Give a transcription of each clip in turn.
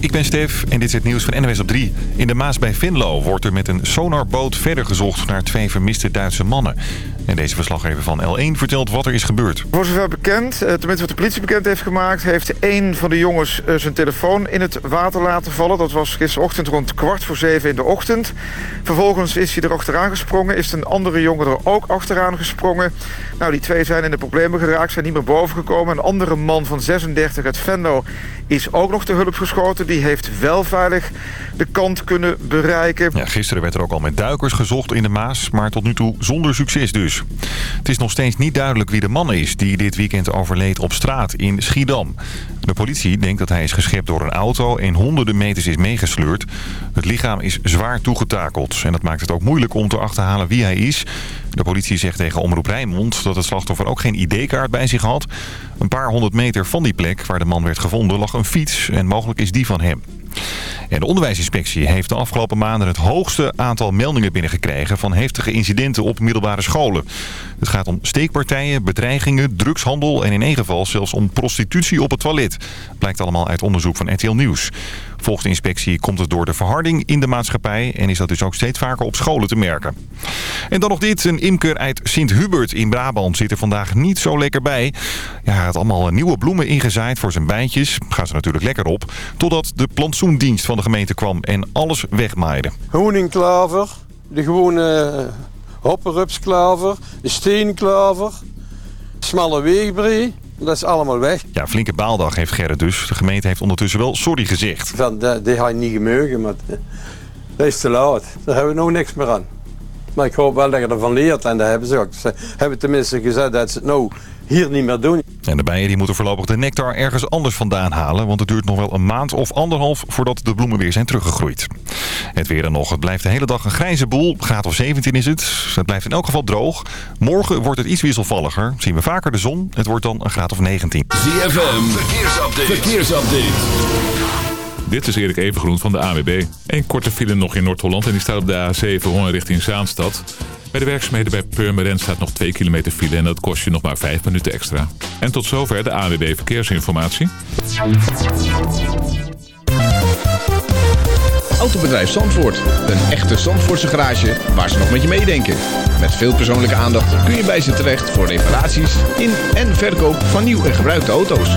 Ik ben Stef en dit is het nieuws van NWS op 3. In de Maas bij Venlo wordt er met een sonarboot verder gezocht naar twee vermiste Duitse mannen. En deze verslaggever van L1 vertelt wat er is gebeurd. Voor zover bekend, eh, tenminste wat de politie bekend heeft gemaakt... heeft een van de jongens eh, zijn telefoon in het water laten vallen. Dat was gisterochtend rond kwart voor zeven in de ochtend. Vervolgens is hij er achteraan gesprongen. Is een andere jongen er ook achteraan gesprongen. Nou, die twee zijn in de problemen geraakt, zijn niet meer boven gekomen. Een andere man van 36 uit Venlo is ook nog te hulp geschoten. Die heeft wel veilig de kant kunnen bereiken. Ja, gisteren werd er ook al met duikers gezocht in de Maas, maar tot nu toe zonder succes dus. Het is nog steeds niet duidelijk wie de man is die dit weekend overleed op straat in Schiedam. De politie denkt dat hij is geschept door een auto en honderden meters is meegesleurd. Het lichaam is zwaar toegetakeld en dat maakt het ook moeilijk om te achterhalen wie hij is. De politie zegt tegen Omroep Rijnmond dat het slachtoffer ook geen ID-kaart bij zich had. Een paar honderd meter van die plek waar de man werd gevonden lag een fiets en mogelijk is die van hem. En de onderwijsinspectie heeft de afgelopen maanden het hoogste aantal meldingen binnengekregen van heftige incidenten op middelbare scholen. Het gaat om steekpartijen, bedreigingen, drugshandel en in één geval zelfs om prostitutie op het toilet. Blijkt allemaal uit onderzoek van RTL Nieuws. Volgens de inspectie komt het door de verharding in de maatschappij en is dat dus ook steeds vaker op scholen te merken. En dan nog dit, een imker uit Sint-Hubert in Brabant zit er vandaag niet zo lekker bij. Ja, hij had allemaal nieuwe bloemen ingezaaid voor zijn bijtjes. Gaan ze natuurlijk lekker op. Totdat de plantsoendienst van de gemeente kwam en alles wegmaaide. Honingklaver, de gewone hopperupsklaver, de steenklaver, smalle weegbrie. Dat is allemaal weg. Ja, flinke baaldag heeft Gerrit dus. De gemeente heeft ondertussen wel sorry gezegd. Van, dat, die had je niet gemogen, maar dat is te laat. Daar hebben we nog niks meer aan. Maar ik hoop wel dat je ervan leert en dat hebben ze ook. Ze hebben tenminste gezegd dat ze het nou hier niet meer doen. En de bijen die moeten voorlopig de nectar ergens anders vandaan halen. Want het duurt nog wel een maand of anderhalf voordat de bloemen weer zijn teruggegroeid. Het weer dan nog. Het blijft de hele dag een grijze boel. Graad of 17 is het. Het blijft in elk geval droog. Morgen wordt het iets wisselvalliger. Zien we vaker de zon. Het wordt dan een graad of 19. ZFM. Verkeersupdate. Verkeersupdate. Dit is Erik Evengroen van de AWB. Eén korte file nog in Noord-Holland en die staat op de A7 Hoorn richting Zaanstad. Bij de werkzaamheden bij Purmerend staat nog 2 kilometer file en dat kost je nog maar 5 minuten extra. En tot zover de AWB Verkeersinformatie. Autobedrijf Zandvoort. Een echte Zandvoortse garage waar ze nog met je meedenken. Met veel persoonlijke aandacht kun je bij ze terecht voor reparaties in en verkoop van nieuw en gebruikte auto's.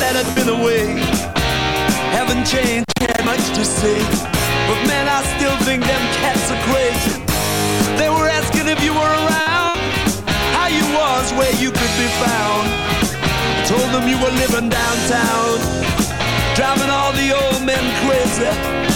That I'd been away haven't changed, had much to say. But man, I still think them cats are crazy. They were asking if you were around, how you was, where you could be found. I Told them you were living downtown, driving all the old men crazy.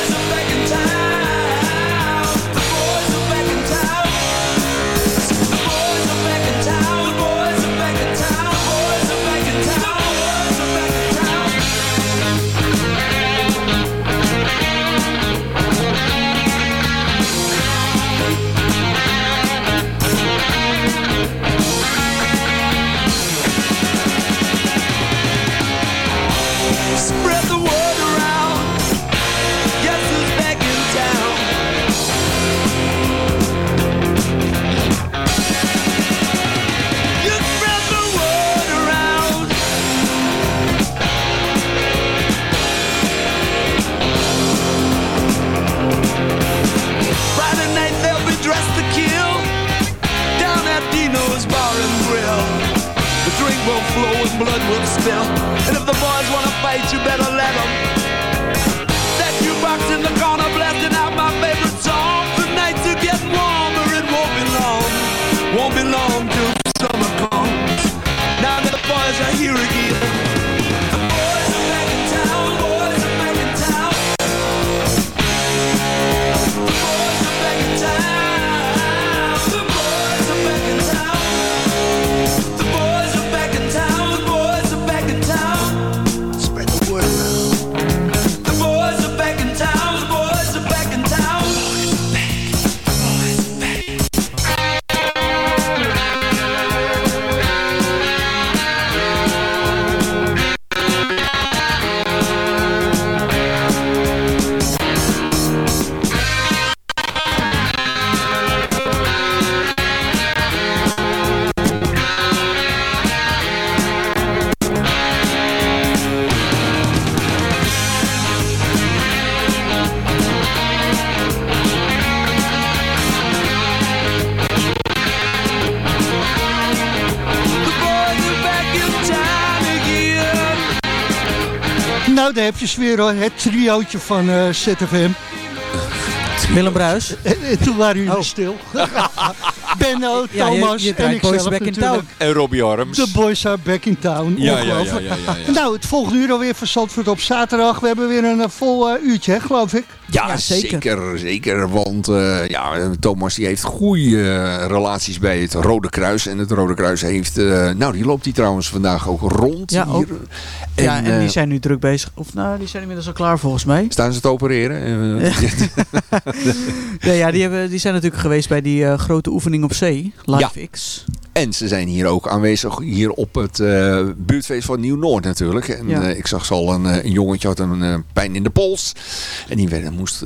Heb je ze weer hoor. Het triootje van eh, ZFM. Willem Bruis. En, en toen waren jullie Oh. stil. Benno, Ja, je- Thomas je en draait ik Boys zelf Back in natuurlijk. Town. En Robbie Arms. De boys are back in town. Ja, ja, ja, ja, ja, ja. Nou, het volgende uur alweer van Zandvoort op zaterdag. We hebben weer een eh, vol eh, uurtje, hè, geloof ik. Ja, Ja, zeker. zeker. zeker, Want eh, ja, Thomas die heeft goede relaties bij het Rode Kruis. En het Rode Kruis heeft... eh, nou, die loopt die trouwens vandaag ook rond Ja, hier. ook. ja, en die zijn nu druk bezig. Of nou, die zijn inmiddels al klaar volgens mij. Staan ze te opereren? Ja, ja die, hebben, die zijn natuurlijk geweest bij die eh, grote oefening op zee. Live X. En ze zijn hier ook aanwezig hier op het eh, buurtfeest van Nieuw-Noord natuurlijk. En Ja. eh, ik zag ze al een, eh, een jongetje had een pijn in de pols. En die werd, moest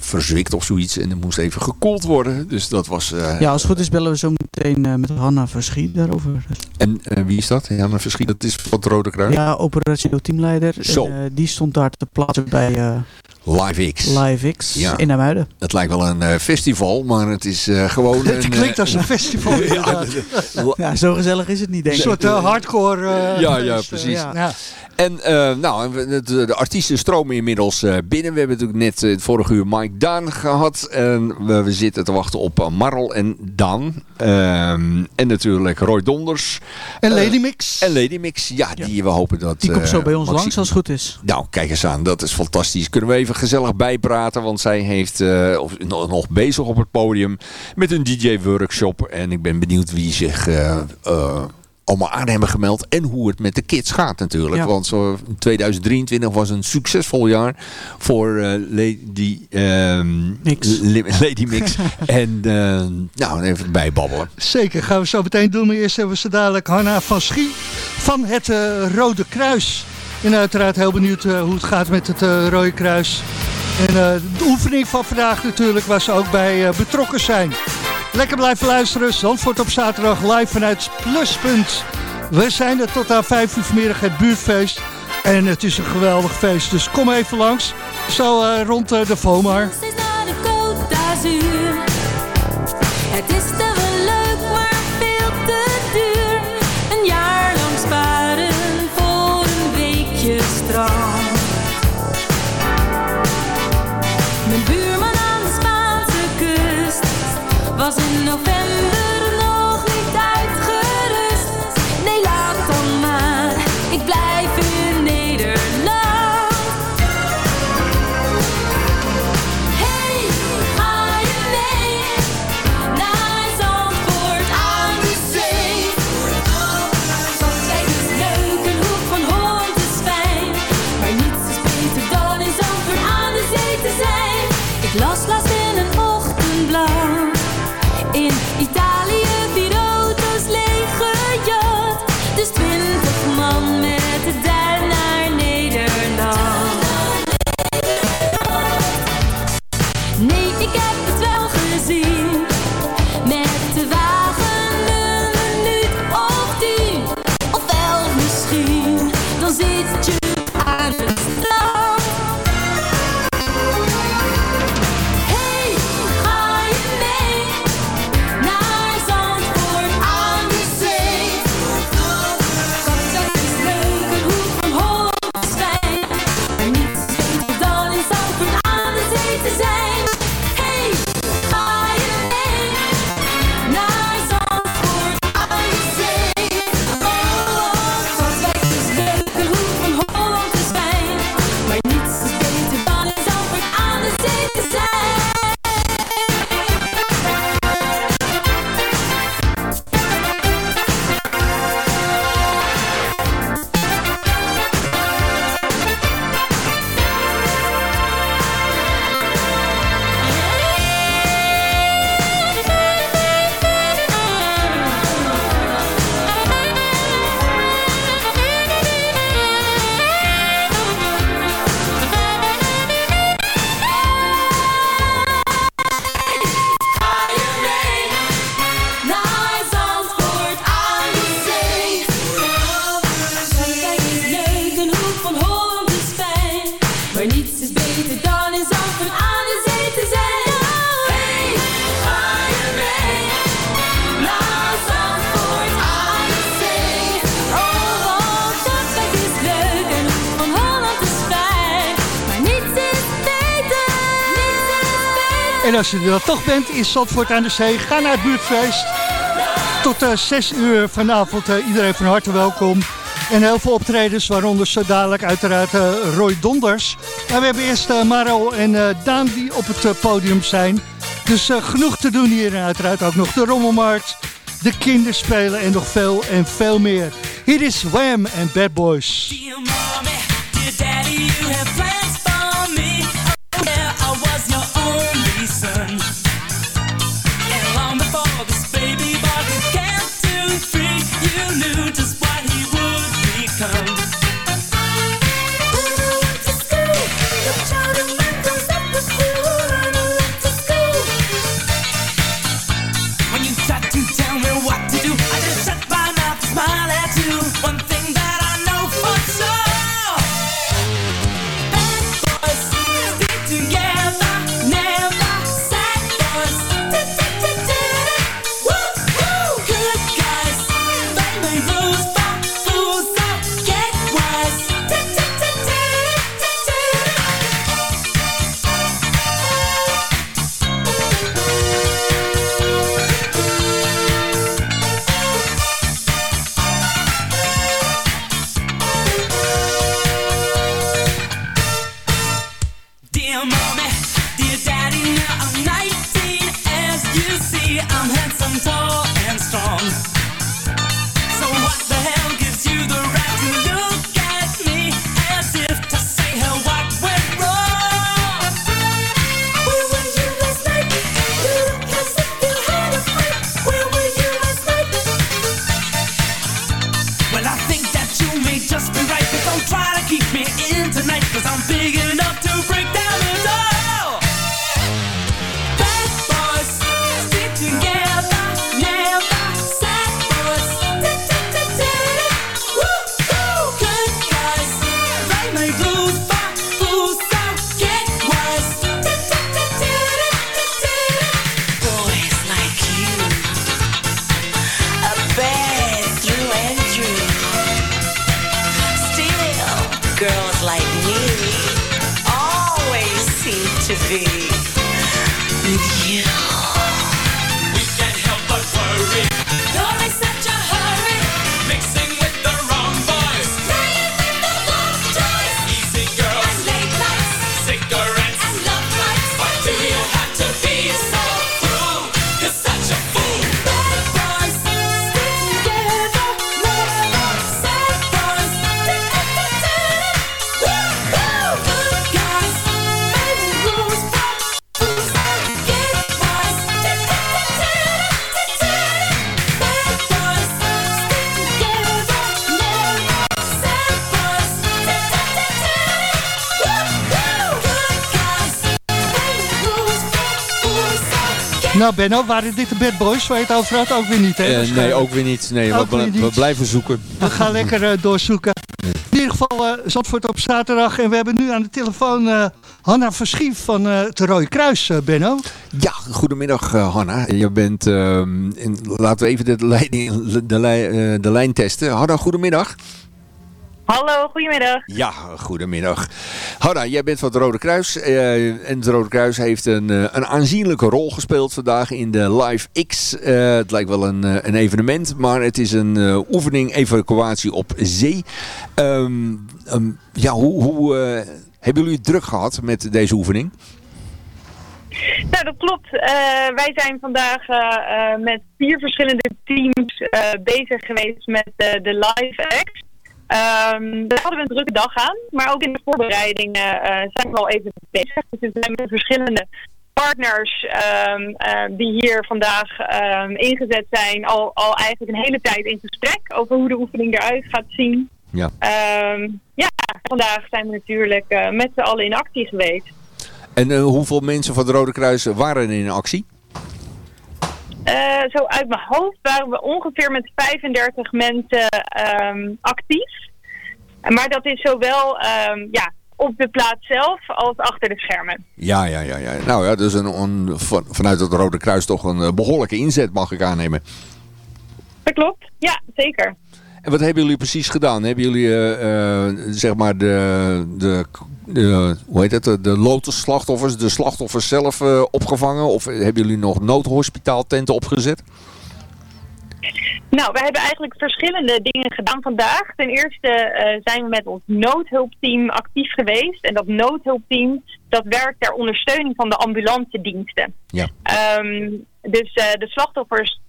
verzwikt of zoiets. En er moest even gekoeld worden. Dus dat was... Ja, als het goed is bellen we zo meteen met Hanna Verschiet daarover. En wie is dat? Ja, maar verschiet. Dat is van het Rode Kruis. ja, operationeel teamleider. Zo. Die stond daar te plaatsen bij Live X. Live X Ja. in Amuiden. Het lijkt wel een eh, festival, maar het is eh, gewoon Het een... klinkt eh, als een festival. Ja, zo gezellig is het niet, denk Een ik. soort eh, hardcore eh, Ja, ja, eh, precies. ja. En eh, nou, de, de artiesten stromen inmiddels eh, binnen. We hebben natuurlijk net eh, het vorige uur Mike Daan gehad. En we, we zitten te wachten op Marl en Dan. Ehm, en natuurlijk Roy Donders. En Lady Mix. En Lady Mix, ja, die we hopen dat... Die komt zo bij ons Maxi- langs als het goed is. Nou, kijk eens aan. Dat is fantastisch. Kunnen we even gezellig bijpraten. Want zij heeft of, nog, nog bezig op het podium met een DJ-workshop. En ik ben benieuwd wie zich allemaal aan hebben gemeld. En hoe het met de kids gaat natuurlijk. Ja. Want zo, 2023 was een succesvol jaar voor eh, Lady, ehm, Mix. Lady Mix. en eh, nou, even bijbabbelen. Zeker, gaan we zo meteen doen. Maar eerst hebben we ze dadelijk Hanna van Schie van het eh, Rode Kruis. En uiteraard heel benieuwd hoe het gaat met het Rode Kruis. En de oefening van vandaag natuurlijk, waar ze ook bij betrokken zijn. Lekker blijven luisteren. Zandvoort op zaterdag live vanuit Pluspunt. We zijn er tot aan 5 uur vanmiddag het buurtfeest. En het is een geweldig feest, dus kom even langs. Zo eh, rond eh, de d'Azur. Het is als je er toch bent in Zandvoort aan de Zee, ga naar het buurtfeest. Tot eh, uh, 6 uur vanavond. Eh, iedereen van harte welkom. En heel veel optredens, waaronder zo dadelijk uiteraard eh, Roy Donders. Maar we hebben eerst Maro en Daan die op het podium zijn. Dus genoeg te doen hier. En uiteraard ook nog de rommelmarkt, de kinderspelen en nog veel en veel meer. Hier is Wham en Bad Boys. Benno, waren dit de Bad Boys waar je het over had? Ook weer niet, hè? Eh, nee, ook weer niet. Nee, we, blijven zoeken. We gaan lekker eh, doorzoeken. In ieder geval uh, Zandvoort op zaterdag. En we hebben nu aan de telefoon Hanna Verschief van het Rode Kruis, Benno. Ja, goedemiddag Hanna. Je bent, ehm, in, laten we even de, de, de lijn testen. Hanna, goedemiddag. Hallo, goedemiddag. Ja, goedemiddag. Hanna, jij bent van het Rode Kruis. Uh, en het Rode Kruis heeft een, uh, een aanzienlijke rol gespeeld vandaag in de Live X. Uh, het lijkt wel een, een evenement, maar het is een oefening evacuatie op zee. Um, um, ja, hoe, hoe hebben jullie het druk gehad met deze oefening? Nou, dat klopt. wij zijn vandaag met vier verschillende teams bezig geweest met de Live X. Um, daar hadden we een drukke dag aan, maar ook in de voorbereidingen uh, zijn we al even bezig. Dus we zijn met verschillende partners um, uh, die hier vandaag um, ingezet zijn, al, al eigenlijk een hele tijd in gesprek over hoe de oefening eruit gaat zien. Ja, ja vandaag zijn we natuurlijk uh, met z'n allen in actie geweest. En hoeveel mensen van het Rode Kruis waren in actie? Uh, zo uit mijn hoofd waren we ongeveer met 35 mensen um, actief. Maar dat is zowel um, ja, op de plaats zelf als achter de schermen. Ja, ja, ja. ja. Nou ja, dus een, een, van, vanuit het Rode Kruis toch een behoorlijke inzet mag ik aannemen. Dat klopt, ja, zeker. En wat hebben jullie precies gedaan? Hebben jullie uh, uh, zeg maar de, de, de, hoe heet het, de, de lotusslachtoffers, de slachtoffers zelf uh, opgevangen? Of hebben jullie nog noodhospitaaltenten opgezet? Nou, we hebben eigenlijk verschillende dingen gedaan vandaag. Ten eerste zijn we met ons noodhulpteam actief geweest. En dat noodhulpteam dat werkt ter ondersteuning van de ambulance diensten. Ja. Um, dus de slachtoffers,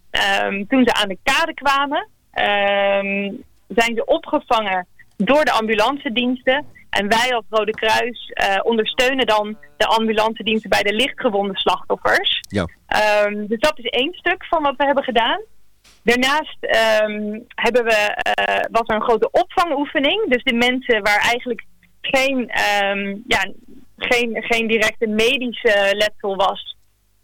um, toen ze aan de kade kwamen, um, zijn ze opgevangen door de ambulance diensten. En wij als Rode Kruis uh, ondersteunen dan de ambulance diensten bij de lichtgewonde slachtoffers. Ja. Um, dus dat is één stuk van wat we hebben gedaan. Daarnaast um, hebben we, uh, was er een grote opvangoefening. Dus de mensen waar eigenlijk geen, ja, geen, geen directe medische letsel was,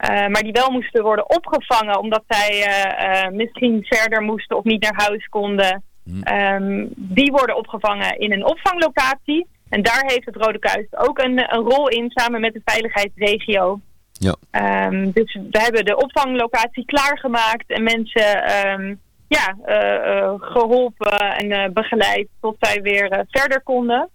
maar die wel moesten worden opgevangen omdat zij uh, uh, misschien verder moesten of niet naar huis konden. Um, die worden opgevangen in een opvanglocatie. En daar heeft het Rode Kruis ook een, een rol in samen met de veiligheidsregio. Ja. Um, dus we hebben de opvanglocatie klaargemaakt en mensen um, ja, geholpen en begeleid tot zij weer verder konden.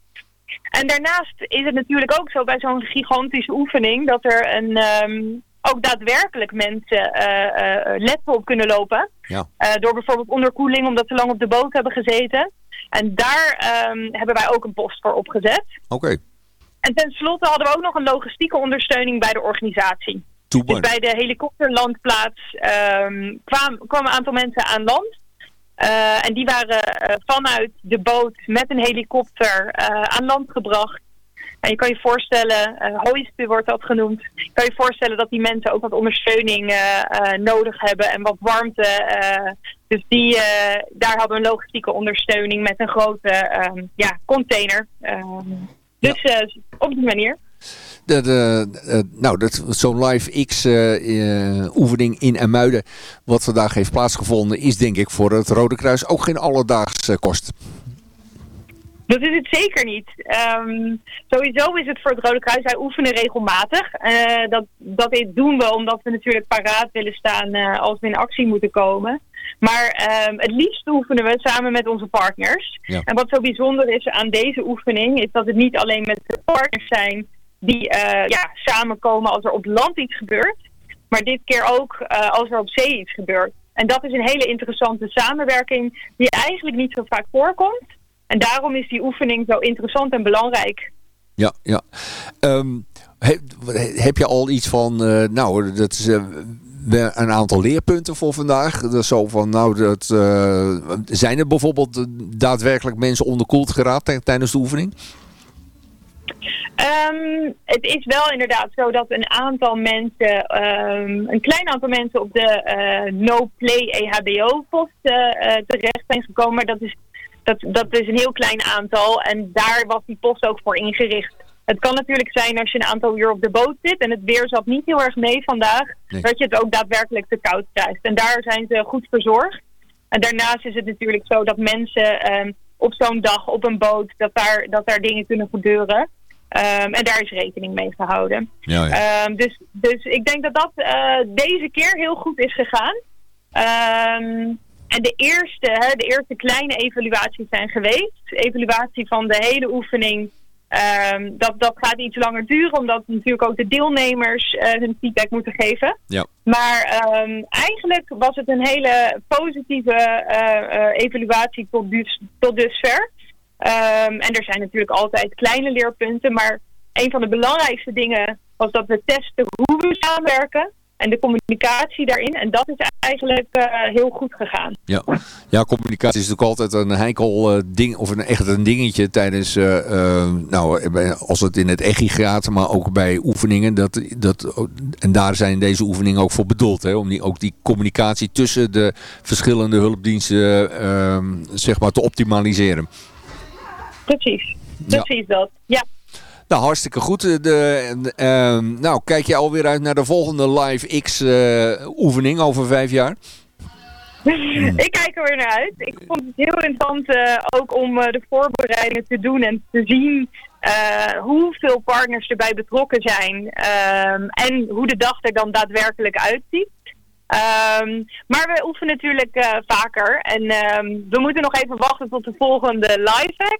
En daarnaast is het natuurlijk ook zo bij zo'n gigantische oefening dat er een, um, ook daadwerkelijk mensen uh, uh, letten op kunnen lopen. Ja. Door bijvoorbeeld onderkoeling, omdat ze lang op de boot hebben gezeten. En daar um, hebben wij ook een post voor opgezet. Oké. Okay. En tenslotte hadden we ook nog een logistieke ondersteuning bij de organisatie. Dus bij de helikopterlandplaats um, kwam, kwamen een aantal mensen aan land. Uh, en die waren uh, vanuit de boot met een helikopter uh, aan land gebracht. En je kan je voorstellen, uh, wordt dat genoemd. Je kan je voorstellen dat die mensen ook wat ondersteuning nodig hebben en wat warmte. dus die, daar hadden we een logistieke ondersteuning met een grote um, ja, container. Um, dus ja. op die manier. De, de, de, nou, zo'n Live X uh, uh, oefening in Emuiden, wat vandaag heeft plaatsgevonden, is denk ik voor het Rode Kruis ook geen alledaagse kost. Dat is het zeker niet. Um, sowieso is het voor het Rode Kruis, wij oefenen regelmatig. Uh, dat, dat doen we omdat we natuurlijk paraat willen staan als we in actie moeten komen. Maar um, het liefst oefenen we samen met onze partners. Ja. En wat zo bijzonder is aan deze oefening, is dat het niet alleen met de partners zijn die uh, ja, samenkomen als er op land iets gebeurt. Maar dit keer ook als er op zee iets gebeurt. En dat is een hele interessante samenwerking die eigenlijk niet zo vaak voorkomt. En daarom is die oefening zo interessant en belangrijk. Ja, ja. Um, heb, heb, je al iets van, uh, nou, dat is een aantal leerpunten voor vandaag? Dat zo van, nou, dat, zijn er bijvoorbeeld daadwerkelijk mensen onderkoeld geraakt tijdens de oefening? Um, het is wel inderdaad zo dat een aantal mensen, um, een klein aantal mensen op de uh, no-play EHBO-post terecht zijn gekomen. Maar dat is, dat, dat is een heel klein aantal en daar was die post ook voor ingericht. Het kan natuurlijk zijn als je een aantal uur op de boot zit en het weer zat niet heel erg mee vandaag, nee. dat je het ook daadwerkelijk te koud krijgt. En daar zijn ze goed verzorgd. En daarnaast is het natuurlijk zo dat mensen um, op zo'n dag op een boot, dat daar, dat daar dingen kunnen gebeuren. Ehm, en daar is rekening mee gehouden. Ja, ja. Ehm, dus, dus ik denk dat dat eh, deze keer heel goed is gegaan. Ehm, en de eerste, hè, de eerste kleine evaluaties zijn geweest. Evaluatie van de hele oefening. ehm, dat, dat gaat iets langer duren, omdat natuurlijk ook de deelnemers eh, hun feedback moeten geven. Ja. Maar ehm, eigenlijk was het een hele positieve eh, eh, evaluatie tot, dus, tot dusver. Ehm, en er zijn natuurlijk altijd kleine leerpunten, maar een van de belangrijkste dingen was dat we testen hoe we samenwerken en de communicatie daarin. En dat is eigenlijk eh, heel goed gegaan. Ja. ja, communicatie is natuurlijk altijd een heikel eh, ding, of een, echt een dingetje tijdens, eh, nou, als het in het echi gaat, maar ook bij oefeningen. Dat, dat, en daar zijn deze oefeningen ook voor bedoeld, hè, om die, ook die communicatie tussen de verschillende hulpdiensten eh, zeg maar te optimaliseren. Precies, Ja. precies dat. Ja. Nou, hartstikke goed. De, de- ehm, nou, kijk je alweer uit naar de volgende Live X eh, oefening over vijf jaar? ik kijk er weer naar uit. Ik vond het heel interessant eh, ook om eh, de voorbereidingen te doen en te zien eh, hoeveel partners erbij betrokken zijn ehm, en hoe de dag er dan daadwerkelijk uitziet. Ehm, maar we oefenen natuurlijk eh, vaker en we moeten nog even wachten tot de volgende live.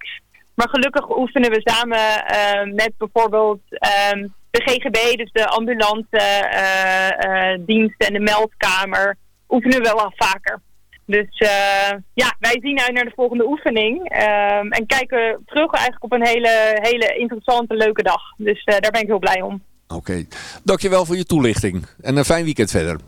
Maar gelukkig oefenen we samen eh, met bijvoorbeeld ehm, de GGB, dus de ambulante eh, eh, diensten en de meldkamer, oefenen we wel vaker. Dus eh, ja, wij zien uit naar de volgende oefening ehm, en kijken terug eigenlijk op een hele, hele interessante, leuke dag. Dus eh, daar ben ik heel blij om. Oké, dankjewel voor je toelichting. En een fijn weekend verder.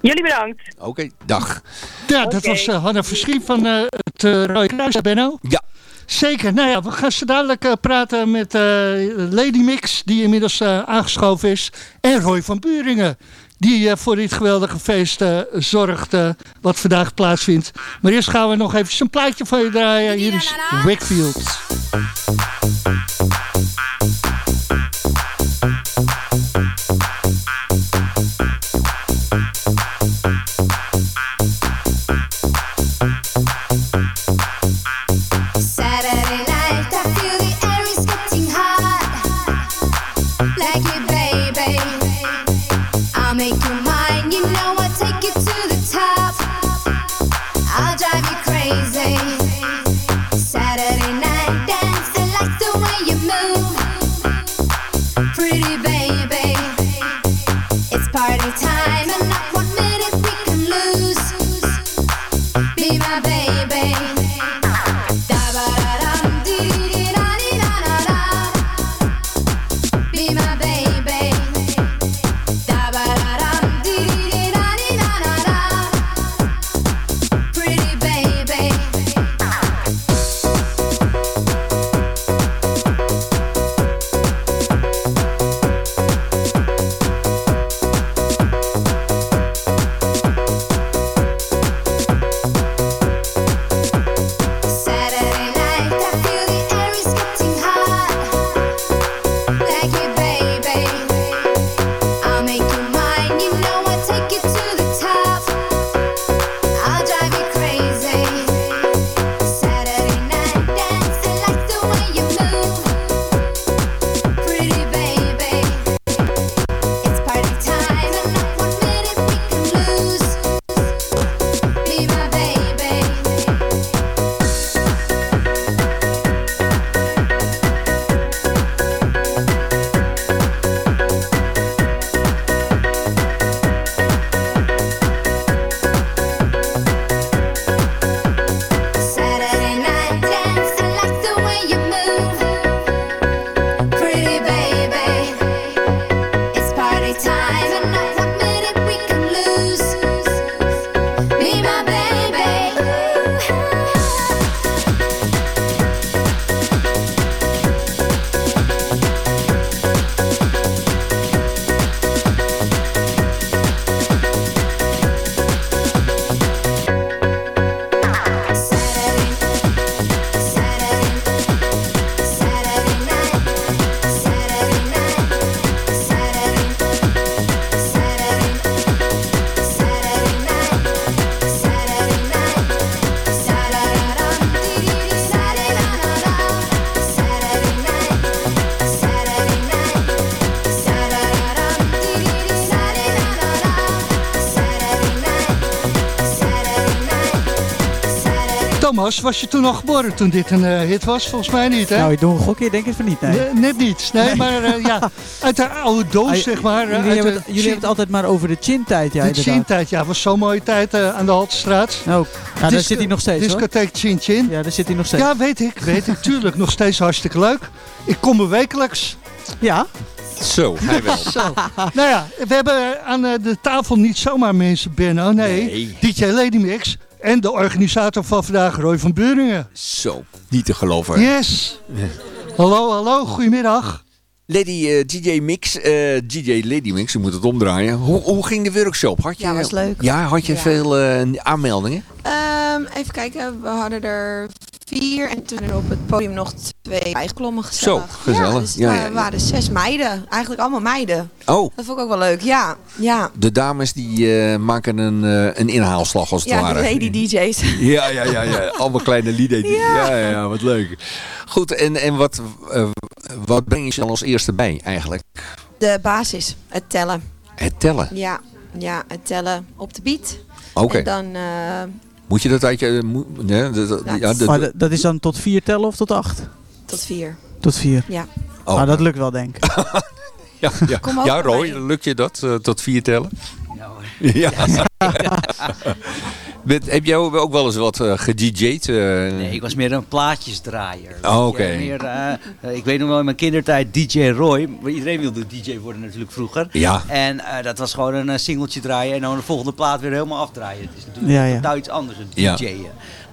Jullie bedankt. Oké, dag. Ja, dat was uh, Hanna van uh, het uh, Rode Kruis, Benno. Ja. Zeker. Nou ja, we gaan zo dadelijk uh, praten met uh, Lady Mix, die inmiddels uh, aangeschoven is. En Roy van Buringen, die voor dit geweldige feest zorgt wat vandaag plaatsvindt. Maar eerst gaan we nog even een plaatje van je draaien. Hier is Wakefield. Thomas, was je toen al geboren toen dit een eh, hit was? Volgens mij niet, hè? Nou, ik doe een gokje, denk ik van niet. Nee. Nee, net niet. Nee, maar eh, ja, uit de oude doos, Ah, zeg maar. eh, Jullie, uit hebben, de het, jullie hebben het altijd maar over de chin-tijd. Ja, de. Chin-tijd, ja, was zo'n mooie tijd eh, aan de Haltestraat. Oh, ja, daar zit hij nog steeds hoor. Discotheek Chin Chin. Ja, daar zit hij nog steeds. Ja, weet ik, weet ik. Tuurlijk, nog steeds hartstikke leuk. Ik kom er wekelijks. Ja. Zo, hij wel. Zo. nou ja, we hebben aan eh, de tafel niet zomaar mensen, Benno. Nee, Nee. DJ Lady Mix en de organisator van vandaag, Roy van Buringen. Zo, niet te geloven. Yes. Hallo, hallo, goedemiddag. Lady eh, DJ Mix, eh, DJ Lady Mix, je moet het omdraaien. Hoe, hoe ging de workshop? Had je, Ja, was leuk. Ja, had je Ja. veel eh, aanmeldingen? Ehm, even kijken, we hadden er vier en toen op het podium nog twee bijgeklommen gezellig. Zo, gezellig. Ja, dus Ja, het ja, ja. waren zes meiden, eigenlijk allemaal meiden. Oh, Dat vond ik ook wel leuk, ja. Ja, de dames die eh, maken een, eh, een inhaalslag als het ja ware. de lady DJ's. Ja, ja, ja, ja. Allemaal kleine lieden. Ja. ja, ja, wat leuk. Goed, en, en wat, eh, wat breng je ze dan als eerste bij eigenlijk? De basis, het tellen. Het tellen. Ja, ja, het tellen op de beat. Oké. En dan, Moet je dat uit je... moet- nee, dat- dat- Ja, dat- Maar dat- dat is dan tot vier tellen of tot acht? tot vier. Tot vier. Ja. Oh. Nou, dat lukt wel, denk ik. ja, ja. Ja Roy, lukt je dat, eh, tot vier tellen? Ja. Met- heb jij ook wel eens wat uh, gedj'd? Nee, ik was meer een plaatjesdraaier. Oh, oké. eh, ik weet nog wel in mijn kindertijd DJ Roy. Iedereen wilde DJ worden natuurlijk vroeger. Ja. En dat was gewoon een singeltje draaien en dan de volgende plaat weer helemaal afdraaien. Het is natuurlijk Ja, ja. totaal iets anders, een Ja.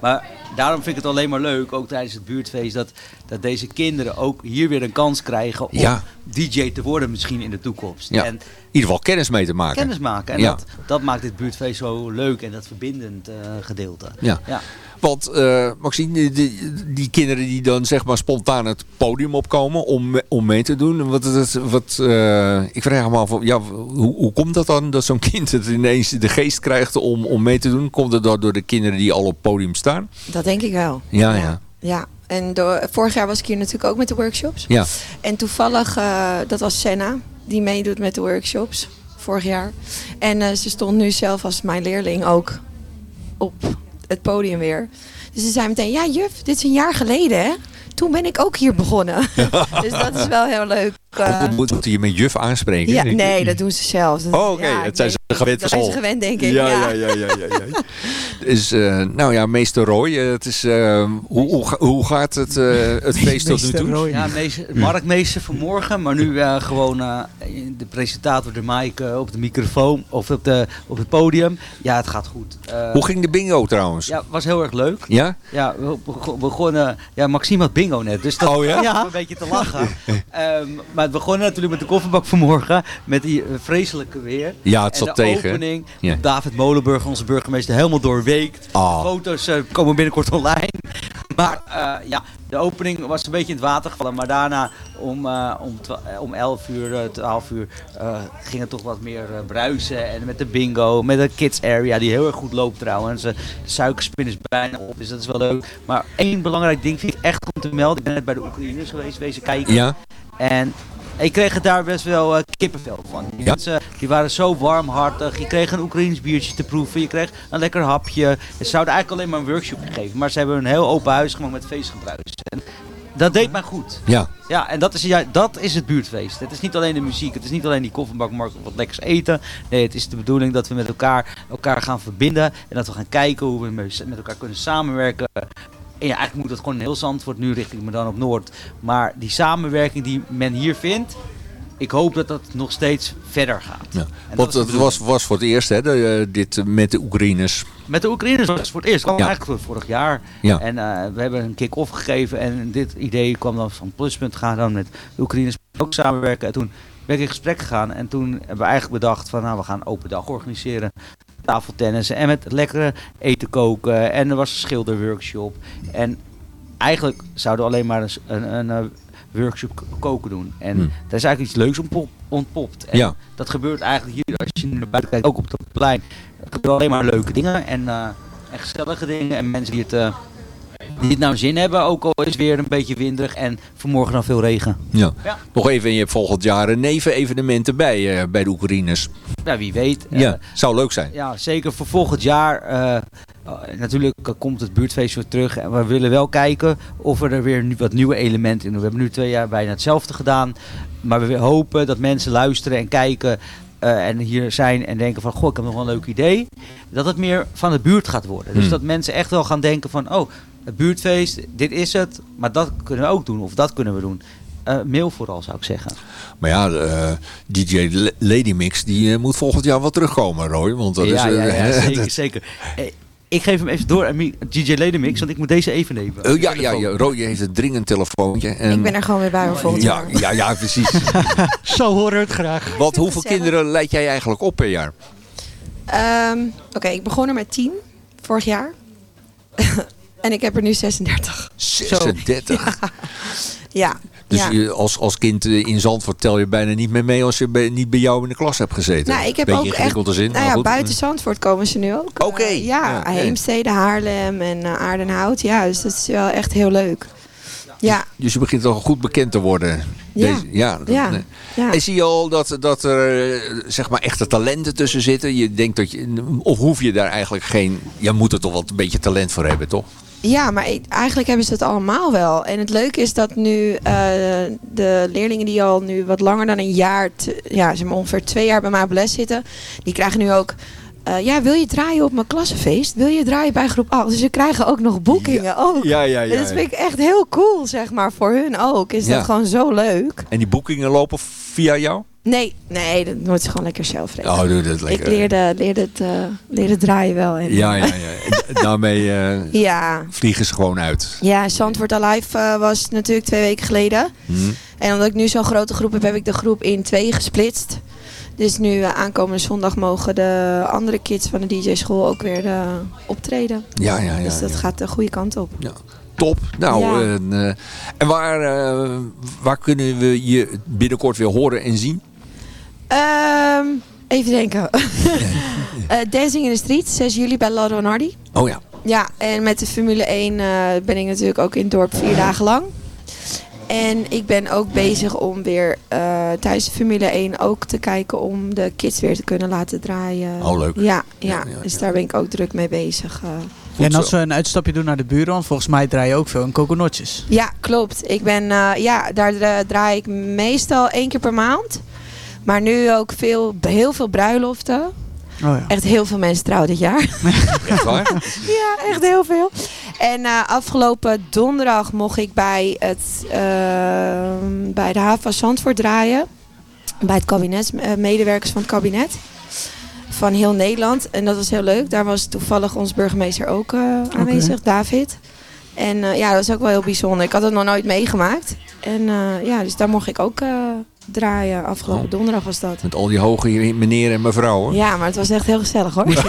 Maar daarom vind ik het alleen maar leuk, ook tijdens het buurtfeest, dat, dat deze kinderen ook hier weer een kans krijgen om Ja. DJ te worden misschien in de toekomst. Ja. En In ieder geval kennis mee te maken. kennis maken. En Ja. dat, dat maakt dit buurtfeest zo leuk en dat verbindend eh, gedeelte. Ja. ja. Want uh, Maxine, die, die, kinderen die dan zeg maar spontaan het podium opkomen om, om mee te doen. Wat, wat, wat, uh, ik vraag me af, ja, hoe, hoe komt dat dan dat zo'n kind het ineens de geest krijgt om, om mee te doen? Komt het door de kinderen die al op het podium staan? Dat denk ik wel. Ja, ja. Ja, en door, vorig jaar was ik hier natuurlijk ook met de workshops. Ja. En toevallig, uh, dat was Senna, die meedoet met de workshops vorig jaar. En ze stond nu zelf als mijn leerling ook op het podium weer. Dus ze zei meteen, ja juf, dit is een jaar geleden hè? Toen ben ik ook hier begonnen. dus dat is wel heel leuk. Uh, moet je met juf aanspreken? Ja, nee, dat doen ze zelf. Dat, oh, oké. Okay. Ja, het zijn ze gewend. Dat zijn ze gewend, denk ik. Ja, ja, ja, ja. ja, ja. dus, uh, nou ja, meester Roy, het is, uh, hoe, hoe, hoe, gaat het, uh, het feest tot nu toe? Roy. Ja, meester, marktmeester vanmorgen, maar nu uh, gewoon de presentator, de mic op de microfoon of op, de, op het podium. Ja, het gaat goed. hoe ging de bingo trouwens? Ja, was heel erg leuk. Ja? Ja, we begonnen, ja, Maxime had bingo net, dus dat oh, ja? ja. een beetje te lachen. um, maar het begon natuurlijk met de kofferbak vanmorgen, met die vreselijke weer. Ja, het zat en de tegen. opening, ja. David Molenburg, onze burgemeester, helemaal doorweekt. Oh. Foto's uh, komen binnenkort online. Maar uh, ja, de opening was een beetje in het water gevallen. Maar daarna om, uh, om, om 11 uur, 12 uur ging het toch wat meer bruisen. En met de bingo, met de kids area die heel erg goed loopt trouwens. De suikerspin is bijna op, dus dat is wel leuk. Maar één belangrijk ding vind ik echt om te melden. Ik ben net bij de Oekraïners geweest, wezen kijken. Ja. En ik kreeg er daar best wel uh, kippenvel van. Die ja. mensen die waren zo warmhartig. Je kreeg een Oekraïens biertje te proeven. Je kreeg een lekker hapje. Ze zouden eigenlijk alleen maar een workshop geven. Maar ze hebben een heel open huis gemaakt met feestgebruis. En dat deed mij goed. Ja. Ja, en dat is, ja, dat is het buurtfeest. Het is niet alleen de muziek. Het is niet alleen die kofferbak, maar wat lekkers eten. Nee, het is de bedoeling dat we met elkaar, elkaar gaan verbinden. En dat we gaan kijken hoe we met elkaar kunnen samenwerken. En ja, eigenlijk moet het gewoon in heel Zandvoort. Nu richt ik me dan op Noord. Maar die samenwerking die men hier vindt. Ik hoop dat dat nog steeds verder gaat. Ja. Want het was, was voor het eerst, hè, de, uh, dit met de Oekraïners. Met de Oekraïners was het voor het eerst. kwam ja. eigenlijk vorig jaar. Ja. En uh, we hebben een kick-off gegeven. En dit idee kwam dan van Pluspunt. Gaan dan met de Oekraïners ook samenwerken. En toen ben ik in gesprek gegaan. En toen hebben we eigenlijk bedacht van nou, we gaan open dag organiseren tafeltennissen en met lekkere eten koken. En er was een schilderworkshop. En eigenlijk zouden we alleen maar een, een, een, een workshop koken doen. En hmm. er is eigenlijk iets leuks ontpop, ontpopt. En ja. dat gebeurt eigenlijk hier, als je naar buiten kijkt, ook op het plein. Er gebeuren alleen maar leuke dingen en, uh, en gezellige dingen. En mensen die het uh, niet naar zin hebben. Ook al is het weer een beetje winderig en vanmorgen dan veel regen. Ja. Nog even, je hebt volgend jaar een neven-evenementen bij, eh, bij de Oekraïners. Ja, wie weet. Ja, Eh, zou leuk zijn. Ja, zeker voor volgend jaar. eh, natuurlijk komt het buurtfeest weer terug. En we willen wel kijken of we er weer wat nieuwe elementen in doen. We hebben nu twee jaar bijna hetzelfde gedaan. Maar we hopen dat mensen luisteren en kijken. eh, en hier zijn en denken van, goh, ik heb nog wel een leuk idee. Dat het meer van de buurt gaat worden. Dus Hmm. dat mensen echt wel gaan denken van, oh, het buurtfeest, dit is het. Maar dat kunnen we ook doen. Of dat kunnen we doen. Eh, mail vooral, zou ik zeggen. Maar ja, eh, DJ L- Lady Mix die eh, moet volgend jaar wel terugkomen, Roy. Want dat ja, is, ja, eh, ja, zeker, zeker. Eh, ik geef hem even door aan DJ Ledemix, want ik moet deze even nemen. Eh, ja, ja, ja, Roy heeft een dringend telefoontje. En... Ik ben er gewoon weer bij volgend ja, jaar. ja, ja, precies. Zo horen we het graag. Want hoeveel kinderen leid jij eigenlijk op per jaar? Ehm, Oké, ik begon er met 10 vorig jaar. en ik heb er nu 36. 36. Ja. Dus ja. als, als kind eh, in Zandvoort tel je bijna niet meer mee als je bij- niet bij jou in de klas hebt gezeten. Nou, ik heb Beetje ook echt, zin. nou ja, buiten Zandvoort komen ze nu ook. Oké. Eh, ja, Ja, Heemstede, Haarlem en eh, Aardenhout. Ja, dus dat is wel echt heel leuk. Ja, Dus je begint al goed bekend te worden. Ja. Deze- ja, dat- Ja. nee. ja. En zie je al dat, dat er eh, zeg maar echte talenten tussen zitten? Je denkt dat je, of hoef je daar eigenlijk geen... Je moet er toch wel een beetje talent voor hebben, toch? Ja, maar eigenlijk hebben ze het allemaal wel. En het leuke is dat nu eh, de leerlingen die al nu wat langer dan een jaar, te- ja, zeg maar ongeveer twee jaar bij mij op les zitten, die krijgen nu ook. eh, ja, wil je draaien op mijn klassenfeest? Wil je draaien bij groep 8? Dus ze krijgen ook nog boekingen. ook. Ja, ja, ja, En dat ja. vind ik echt heel cool, zeg maar. Voor hun ook. Is Ja. dat gewoon zo leuk. En die boekingen lopen via jou? Nee, nee, dat moet ze gewoon lekker zelf regelen. Oh, doe dat lekker. Ik leerde, leerde, het, eh, leerde draaien wel. En, Ja, ja, ja. Daarmee eh, ja. vliegen ze gewoon uit. Ja, Zandvoort Alive eh, was natuurlijk twee weken geleden. Hm. En omdat ik nu zo'n grote groep heb, heb ik de groep in twee gesplitst. Dus nu aankomende zondag mogen de andere kids van de DJ-school ook weer optreden. Ja, ja, ja. dus dat ja. gaat de goede kant op. Top. Nou, Ja. en, en waar, waar kunnen we je binnenkort weer horen en zien? Ehm, even denken. Eh, Dancing in the Street, 6 juli bij La Ronardi. Oh ja. Ja, en met de Formule 1 eh, ben ik natuurlijk ook in het dorp vier dagen lang. En ik ben ook bezig om weer eh, tijdens de Formule 1 ook te kijken om de kids weer te kunnen laten draaien. Oh, leuk. Ja, ja, dus daar ben ik ook druk mee bezig. eh. en als we een uitstapje doen naar de buren, want volgens mij draai je ook veel in coconutjes. Ja, klopt. Ik ben, eh, ja, daar draai ik meestal één keer per maand. Maar nu ook veel, heel veel bruiloften. Oh ja. Echt heel veel mensen trouwen dit jaar. Echt waar? ja, echt heel veel. En eh, afgelopen donderdag mocht ik bij, het, ehm, bij de haven van Zandvoort draaien. Bij het kabinet, eh, medewerkers van het kabinet. Van heel Nederland. En dat was heel leuk. Daar was toevallig ons burgemeester ook aanwezig, David. En ja, dat was ook wel heel bijzonder. Ik had het nog nooit meegemaakt. En ja, dus daar mocht ik ook draaien. Afgelopen Oh. donderdag was dat. Met al die hoge meneer en mevrouw. Ja, maar het was echt heel gezellig hoor.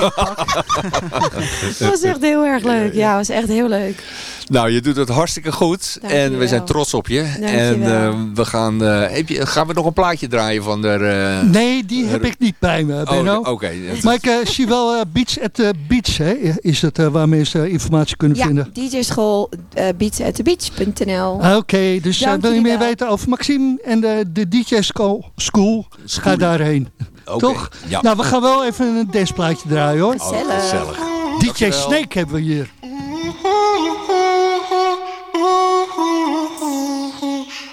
Het was echt heel erg leuk. Ja, het was echt heel leuk. Nou, je doet het hartstikke goed. Dankjewel. En we zijn trots op je. Dankjewel. En eh, we gaan, eh, heb je, gaan we nog een plaatje draaien van de... eh, Nee, die heb ik niet bij me, Benno. Oh, oké. Maar ik eh, zie wel Beats at the Beach, hè? is het eh, waar mensen informatie kunnen Ja, vinden. DJ-school uh, beatsatthebeach.nl. Ah, Oké, dus wil je meer wel. weten over Maxime en de, de DJ school, school ga daarheen. Oké, Toch? ja. Nou, we gaan wel even een danceplaatje draaien hoor. Gezellig. gezellig. DJ. Snake hebben we hier.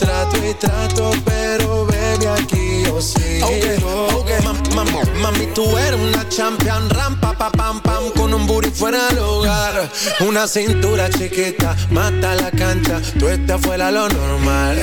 Trato y trato, pero baby aquí yo sigo. Mami, mami, tú eres una champion, rampa, pa, pam, pam, con un booty fuera del hogar. Una cintura chiquita, mata la cancha, tú estás fuera lo normal.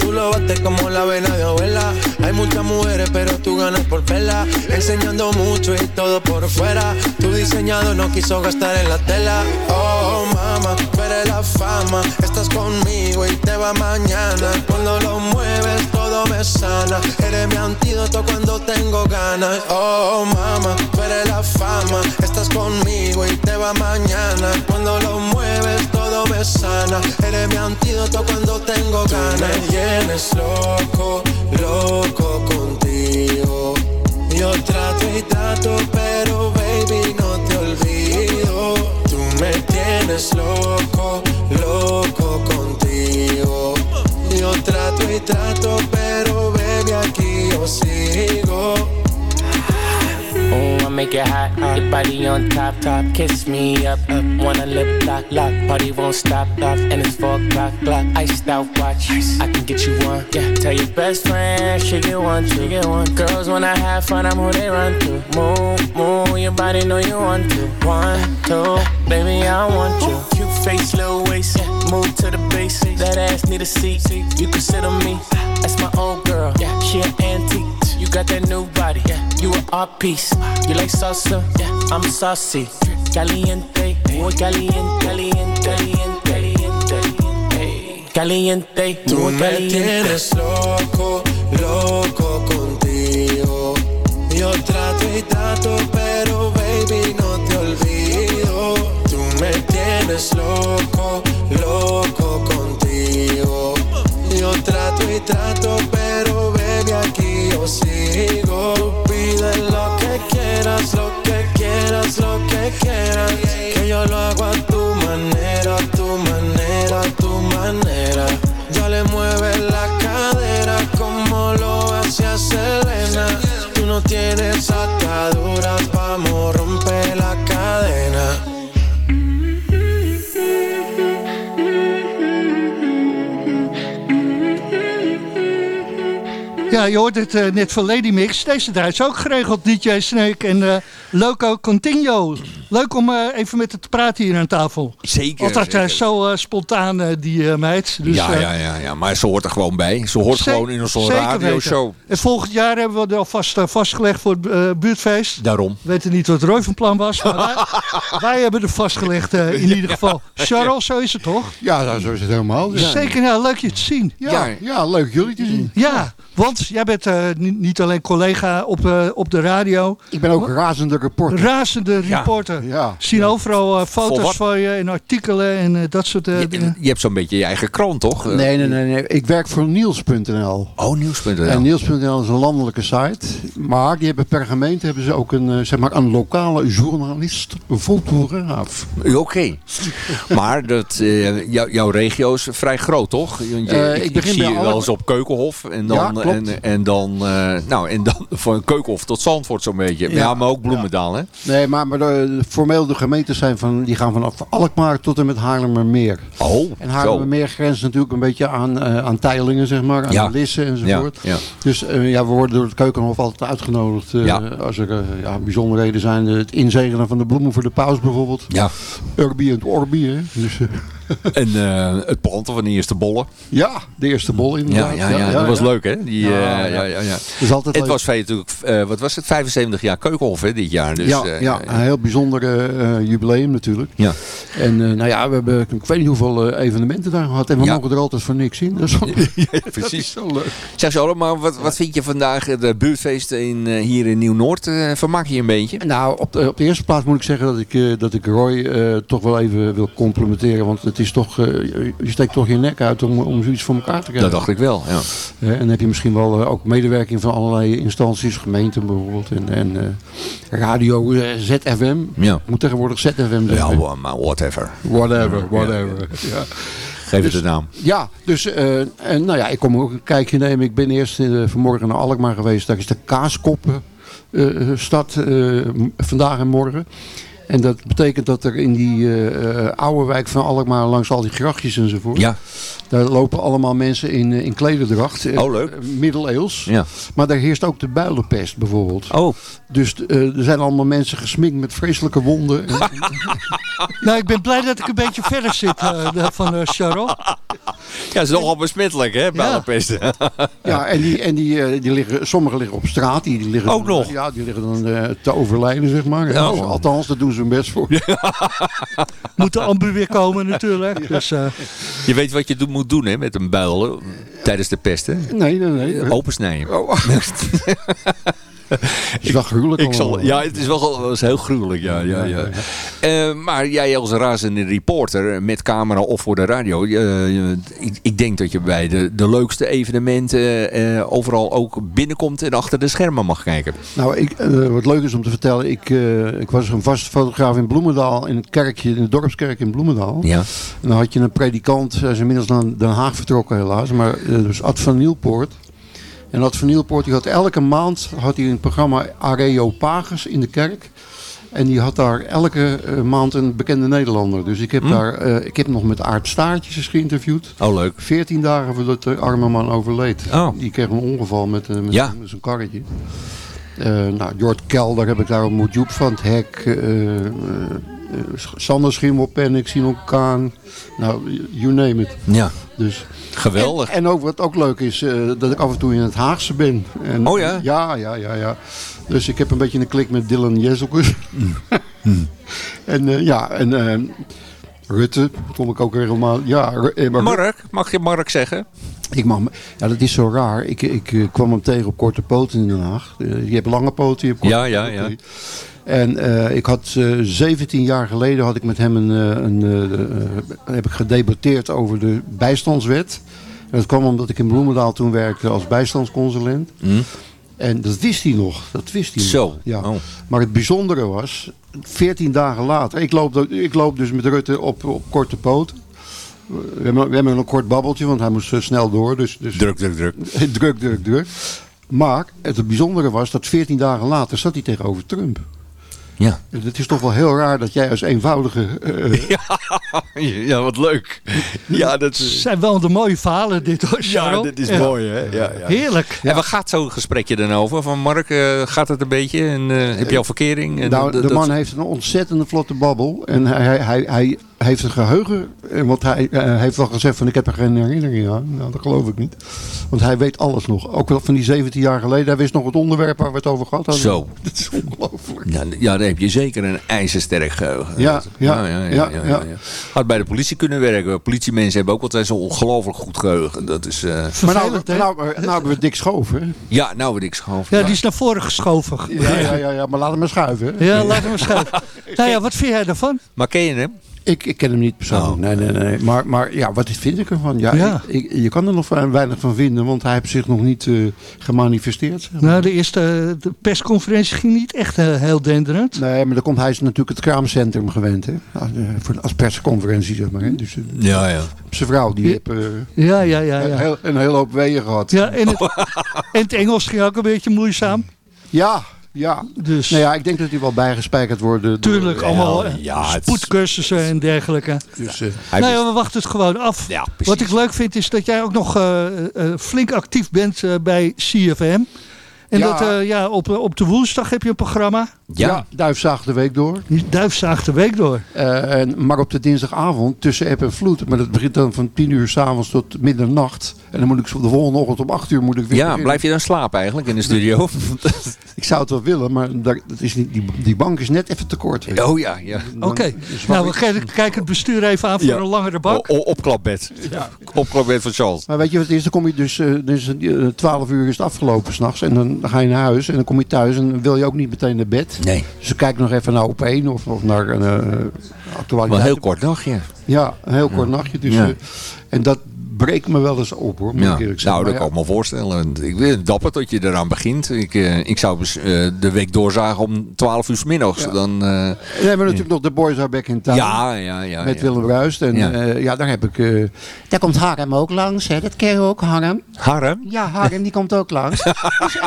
Tú lo bates como la vena de abuela. Hay muchas mujeres, pero tú ganas por vela. Enseñando mucho y todo por fuera. Tu diseñado no quiso gastar en la tela. Oh, mama, pero la fama. Estás conmigo y te va mañana. Cuando lo mueves, todo me sana. Eres mi antídoto cuando tengo ganas. Oh, mama, tú eres la fama. Estás conmigo y te va mañana. Cuando lo mueves, todo me sana. Eres mi antídoto cuando tengo ganas. me tienes loco, loco contigo. Yo trato y trato, pero baby, no te olvido. Tú me tienes loco trato y trato, pero baby, aquí yo sigo. Oh, I make it hot, hot. Your body on top, top. Kiss me up, up. Wanna lip lock, lock. Party won't stop, stop. And it's four o'clock, clock. Iced out watch. I can get you one. Yeah, tell your best friend she get one, she get one. Girls when I have fun, I'm who they run to. Move, move. Your body know you want to. One, two, baby I want you. Cute face, little waist. Yeah. Move to the base. That ass need a seat. You can sit on me. That's my old girl. Yeah, she an antique. You got that new body, yeah. You an art piece. You like salsa, yeah. I'm saucy. Caliente, muy caliente, caliente, caliente, caliente. Caliente, Tú muy me tienes loco, loco contigo. Yo trato y trato, pero baby no te olvido. Tú me tienes loco, loco contigo. Yo trato y trato, pero baby aquí yo sigo. Pide lo que quieras, lo que quieras, lo que quieras. Que yo lo hago a tu manera, a tu manera, a tu manera. Ya le mueve la cadera como lo hacía Selena. Tú no tienes ataduras, vamos, rompe Ja, je hoort het eh, net van Lady Mix. Deze draait is ook geregeld, DJ Snake en eh, Loco Continuo. Leuk om eh, even met het te praten hier aan tafel. Zeker, Altijd eh, zeker. zo eh, spontaan, die eh, meid. Dus, ja, ja, ja, ja, maar ze hoort er gewoon bij. Ze hoort gewoon in onze zeker radioshow. weten. En volgend jaar hebben we het alvast uh, vastgelegd voor het eh, buurtfeest. Daarom. We weten niet wat Roy van plan was, maar wij, wij hebben er vastgelegd eh, in ieder geval. Charles, zo is het toch? Ja, zo is het helemaal. Ja. Zeker, nou, leuk je te zien. Ja, ja, leuk jullie te zien. Ja, want jij bent eh, ni- niet alleen collega op, eh, op de radio. Ik ben ook razende reporter. Razende Ja. reporter. Ja. Zien overal eh, foto's van je en artikelen en dat soort eh, dingen. Je hebt zo'n beetje je eigen krant, toch? Nee, nee, nee, nee. Ik werk voor Niels.nl. Oh, Nieuws.nl. En Niels.nl is een landelijke site. Maar die hebben per gemeente hebben ze ook een, zeg maar, een lokale journalist, een fotograaf. Oké. maar dat, eh, jou- jouw regio is vrij groot, toch? Want je- Eh, ik, ik begin zie bij je wel eens op Keukenhof. En Ja, dan. En, en dan, eh, nou, en dan van Keukenhof tot Zandvoort zo'n beetje. Ja, maar ook Bloemendaal, hè? Nee, maar, maar de, formeel de gemeentes zijn van, die gaan vanaf Alkmaar tot en met Haarlemmermeer. Oh, En Haarlemmermeer grenst natuurlijk een beetje aan, eh, aan Teilingen, zeg maar, aan Lissen enzovoort. Dus eh, ja, we worden door het Keukenhof altijd uitgenodigd als er ja, bijzonderheden zijn. Het inzegenen van de bloemen voor de paus bijvoorbeeld. Ja. Urbi en Orbi, hè. Dus, En eh, het planten van de eerste bollen. ja, de eerste bol Ja, inderdaad. ja, ja, dat was ja. leuk, hè? Die, Ja, eh, ja, ja. ja, ja. Is altijd Het leuk. was natuurlijk, eh, wat was het, 75 jaar Keukenhof, hè, dit jaar. Dus, ja, ja, een heel bijzonder jubileum natuurlijk. Ja. En nou ja, we hebben, ik weet niet hoeveel evenementen daar gehad. En we Ja. mogen er altijd voor niks in. Dat is ja, precies. zo leuk. Zeg zo, maar wat, wat vind je vandaag de buurtfeest in, hier in Nieuw-Noord? vermaak je je een beetje? Nou, op de, op de eerste plaats moet ik zeggen dat ik, dat ik Roy toch wel even wil complimenteren. Want het is toch, eh, je- steekt toch je nek uit om, om zoiets voor elkaar te krijgen. Dat dacht ik wel, ja. Eh, en dan heb je misschien wel eh, ook medewerking van allerlei instanties, gemeenten bijvoorbeeld. En, en radio ZFM. Ja. Moet tegenwoordig ZFM zeggen. Ja, maar whatever. Whatever, whatever. Ja. Geef het de naam. Ja, dus en, nou ja, ik kom ook een kijkje nemen. Ik ben eerst vanmorgen naar Alkmaar geweest. Daar is de Kaaskoppen stad m- vandaag en morgen. En dat betekent dat er in die eh, eh, oude wijk van Alkmaar langs al die grachtjes enzovoort. Ja. Daar lopen allemaal mensen in, eh, in klederdracht. eh, Oh, leuk. Middeleeuws. Ja. Maar daar heerst ook de builenpest bijvoorbeeld. Oh. Dus eh, er zijn allemaal mensen gesminkt met vreselijke wonden. En- Nou, ik ben blij dat ik een beetje verder zit eh, van eh, Charles. Ja, het is nogal besmettelijk, hè, builenpesten. Ja, en, die, en die, eh, die liggen, sommigen liggen op straat. Die, die liggen Ook dan, nog? Ja, die liggen dan eh, te overlijden, zeg maar. Ja. Althans, dat doen ze zijn best voor. Moet de ambu weer komen natuurlijk. Dus, eh, Je weet wat je do- moet doen hè, met een buil tijdens de pest, hè? Nee, nee, nee. Opensnijden. Het is wel gruwelijk Ik zal, ja, het is wel het is heel gruwelijk, ja. ja, ja. Eh, maar jij als razende reporter met camera of voor de radio, eh, ik, ik denk dat je bij de, de leukste evenementen eh, overal ook binnenkomt en achter de schermen mag kijken. Nou, ik, wat leuk is om te vertellen, ik, ik was een vaste fotograaf in Bloemendaal, in het kerkje, in de dorpskerk in Bloemendaal. Ja. En dan had je een predikant, hij is inmiddels naar Den Haag vertrokken helaas, maar dus Ad van Nieuwpoort. En Ad van Nieuwpoort die had elke maand had hij een programma Areopagus in de kerk. En die had daar elke eh, maand een bekende Nederlander. Dus ik heb, Hm. daar, eh, ik heb nog met Aart Staartjes eens geïnterviewd. Oh, leuk. 14 dagen voordat de arme man overleed. Oh. Die kreeg een ongeval met, eh, met, Ja. zijn karretje. Nou, Jort Kelder heb ik daar ontmoet. Joep van het Hek. Eh eh, eh, Sander Schimmelpennik, Simon Kaan. Nou, you name it. Ja. Dus. Geweldig. En, en ook wat ook leuk is, eh, dat ik af en toe in het Haagse ben. En, Oh ja? Ja, ja, ja, ja. Dus ik heb een beetje een klik met Dylan Jezelkus. en eh, ja, en Rutte kom ik ook regelmatig. Ja, eh, maar Mark, mag je Mark zeggen? ik mag, ja, dat is zo raar. Ik, ik eh, kwam hem tegen op korte poten in Den Haag. Eh, je hebt lange poten, je hebt korte Ja, ja, poten. ja. En ik had eh 17 jaar geleden had ik met hem een, een, heb ik gedebatteerd over de bijstandswet. En dat kwam omdat ik in Bloemendaal toen werkte als bijstandsconsulent. En dat wist hij nog. Dat wist hij Zo. nog. Ja. Oh. Maar het bijzondere was, 14 dagen later, ik loop, ik loop dus met Rutte op, op korte poten. We hebben, we hebben een kort babbeltje, want hij moest eh, snel door. Dus, dus Druk, druk, druk. druk, druk, druk. Maar het bijzondere was dat 14 dagen later zat hij tegenover Trump. Ja. Het is toch wel heel raar dat jij als eenvoudige... eh, ja, wat leuk. Ja, dat is... zijn wel de mooie verhalen dit hoor, Ja, dit is Ja. mooi, hè? Ja, ja. Heerlijk. En waar gaat zo'n gesprekje dan over? Van Mark, eh, gaat het een beetje? En eh, heb je al verkering? En nou, de dat- man heeft een ontzettende vlotte babbel. En hij, hij, hij, hij heeft een geheugen. eh, Want hij eh, heeft wel gezegd van ik heb er geen herinnering aan. Nou, dat geloof ik niet. Want hij weet alles nog. Ook wel van die 17 jaar geleden. Hij wist nog het onderwerp waar we het over gehad hadden. Zo. Dat is ongelooflijk. Ja, ja, dan heb je zeker een ijzersterk geheugen. Ja, ja, ja, ja, ja. Had bij de politie kunnen werken. Politiemensen hebben ook altijd zo'n ongelooflijk goed geheugen. Dat is... eh, Maar nou, nou, nou, hebben we dik schoven. Ja, nou word ik schoof. Ja, die is naar voren geschoven. Ja, ja, ja, ja, maar laat hem maar schuiven. hè. Ja, laat hem maar schuiven. nou ja, wat vind jij daarvan? Maar ken je hem? Ik, ik ken hem niet persoonlijk. Nee, nee, nee. Maar, maar ja, wat vind ik ervan? Ja, Ja. Ik, ik- je kan er nog weinig van vinden, want hij heeft zich nog niet eh, gemanifesteerd. zeg maar. Nou, de eerste eh, de persconferentie ging niet echt eh, heel denderend. Nee, maar dan komt hij is natuurlijk het kraamcentrum gewend, hè? Ja, voor- Als persconferentie, zeg maar. Hè? Dus, Ja, ja. Zijn vrouw, die Ja. heeft eh, Ja, ja, ja. een, ja. heel, een hele hoop weeën gehad. Ja, en het, en het Engels ging ook een beetje moeizaam. Ja, ja. Dus Nou ja, ik denk dat hij wel bijgespijkerd wordt. door- tuurlijk allemaal eh, ja, het is- spoedcursussen en dergelijke. Dus, eh, nou ja, we wachten het gewoon af. Ja, precies. Wat ik leuk vind is dat jij ook nog eh, eh, flink actief bent eh, bij CFM. En Ja. dat eh, ja, op, op de woensdag heb je een programma. Ja. duifzaag de week door. Die duifzaagt de week door. Eh, en, maar op de dinsdagavond tussen app en vloed. Maar dat begint dan van 10 uur s'avonds tot middernacht. En dan moet ik de volgende ochtend om 8 uur moet ik weer Ja, beginnen. blijf je dan slapen eigenlijk in de studio? Ik zou het wel willen, maar daar, dat is niet, die, die bank is net even te kort. oh ja, ja. Oké, nou we kijken, het bestuur even aan voor Ja. een langere bank. O- o- opklapbed. Opklapbed van Charles. Maar weet je wat het is? Dan kom je dus, eh, dus eh, 12 uur is het afgelopen s'nachts. En dan, dan ga je naar huis en dan kom je thuis en dan wil je ook niet meteen naar bed. Nee, Dus dan kijk nog even naar op één of, of naar een uh, actualiteit. maar heel kort nachtje. Ja, een heel kort nachtje. Dus, eh, en dat breekt me wel eens op hoor, moet Ja, ik eerlijk zeggen. nou, dat kan ik me voorstellen. Ik het dapper dat je eraan begint. Ik, eh, ik zou dus, eh, de week doorzagen om 12 uur 's middags. Ja. Dan, eh, hebben we natuurlijk nog de Boys Are Back in Town. ja, ja, ja. Met ja. Willem Ruist. En Ja. daar heb ik... eh, daar komt Harm ook langs, hè? Dat ken je ook, Harm. Harm? Ja, Harm, die komt ook langs. en,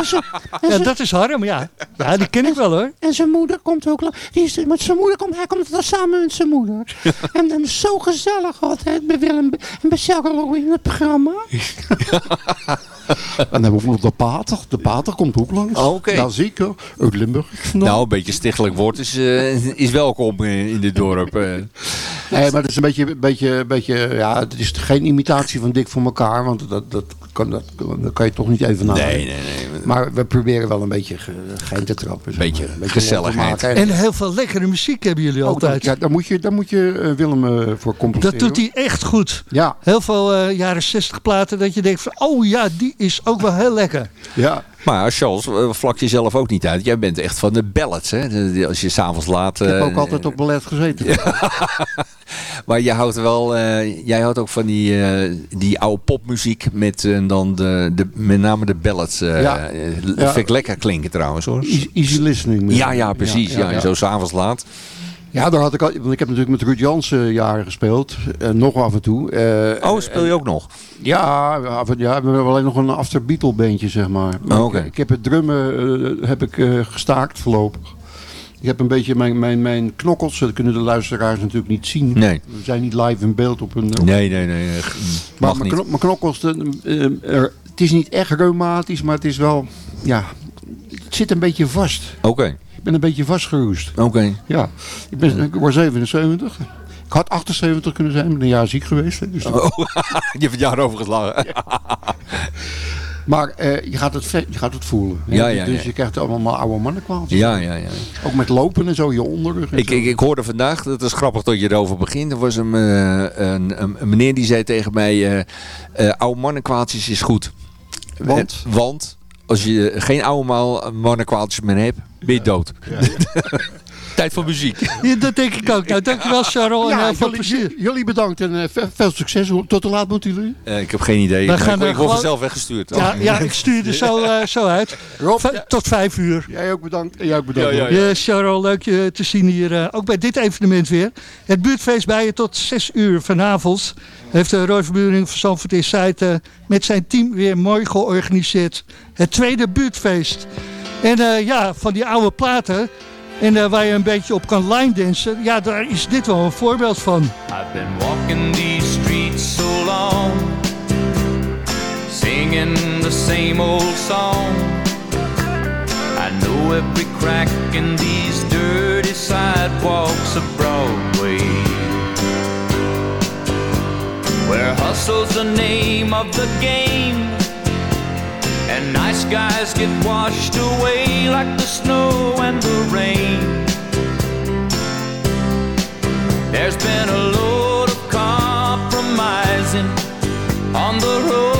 zijn- en Ja, zijn- dat is Harm, ja. Ja, die ken ik wel hoor. en zijn moeder komt ook langs. Die is, met zijn moeder komt, hij komt er samen met zijn moeder. en dan is zo gezellig altijd bij Willem en bij Charlo in het programma. en dan hebben we nog de pater. De pater komt ook langs. Oh, oké. Nou, zie ik. Uit Limburg. Nou, een beetje stichtelijk woord is, eh, is welkom in dit dorp. eh. Nee, maar het is een beetje, beetje, beetje, ja, het is geen imitatie van Dik voor elkaar, want dat, dat, kan, dat, dat kan je toch niet even nadenken. Nee, nee, nee. Maar we proberen wel een beetje ge- gein te trappen. zeg Beetje gezelligheid. te maken. En heel veel lekkere muziek hebben jullie Oh, altijd. dat- ja, daar moet je, daar moet je eh, Willem eh, voor compenseren. Dat doet hij echt goed. Ja. Heel veel eh, jaren 60 platen dat je denkt van, oh ja, die is ook wel heel lekker. Ja. Maar Charles, vlak jezelf ook niet uit. Jij bent echt van de ballads, hè? Als je s'avonds laat... Ik heb ook altijd op ballet gezeten. Maar je houdt wel, eh, jij houdt ook van die, eh, die oude popmuziek met eh, dan de, de, met name de ballads. Ja. Ja. Vind ik lekker klinken trouwens hoor. Easy, easy listening. Ja, ja, precies. Ja, en zo s'avonds laat. Ja, daar had ik al, want ik heb natuurlijk met Ruud Jansen jaren gespeeld. En nog af en toe. Oh, speel je ook nog? Ja, af en- ja, we hebben alleen nog een after Beatle bandje, zeg maar. Maar Oh, ik, ik heb het drummen heb ik, gestaakt voorlopig. Ik heb een beetje mijn, mijn, mijn knokkels, dat kunnen de luisteraars natuurlijk niet zien. Nee. We zijn niet live in beeld op een... Nee, nee, nee. eh, Maar Mag mijn, kno- mijn knokkels, de- eh, er- het is niet echt reumatisch, maar het is wel, ja, het zit een beetje vast. Oké. Ik ben een beetje vastgeroest. Oké. Ja, ik, ben, ik word 77. Ik had 78 kunnen zijn, ik ben een jaar ziek geweest. Dus Oh, je hebt het jaar overgeslagen. Maar eh, je, gaat het, je gaat het voelen. Ja, ja, dus ja. je krijgt allemaal oude mannenkwaal. Ja, ja, ja. Ook met lopen en zo, je onderrug. Ik, ik, ik hoorde vandaag, dat is grappig dat je erover begint. Er was een, eh, een, een, een meneer die zei tegen mij, eh eh, oude mannenkwaaltjes is goed. Want? Want als je geen oude mannenkwaaltjes meer hebt, ben je dood. Tijd voor muziek. Ja, dat denk ik ook. Nou, dankjewel Charles en Ja, heel veel jullie, plezier. jullie bedankt en eh, ve- veel succes. Tot hoe laat moeten jullie? Eh, ik heb geen idee. Ik, ik word gewoon- vanzelf weggestuurd. Ja, ja, ik stuur er zo, eh, zo uit. Tot vijf uur. Jij ook bedankt. En jij ook bedankt. Ja, ja, Ja, Charles, leuk je te zien hier. eh, ook bij dit evenement weer. Het buurtfeest bij je tot 6 uur vanavond. Heeft de Roy Verburing van Zandvoort Insight eh, met zijn team weer mooi georganiseerd. Het tweede buurtfeest. En eh, ja, van die oude platen. En eh, waar je een beetje op kan line dansen. Ja, daar is dit wel een voorbeeld van. I've been walking these streets so long, singing the same old song. I know every crack in these dirty sidewalks of Broadway. Where hustle's the name of the game. And nice guys get washed away like the snow and the rain. There's been a load of compromising on the road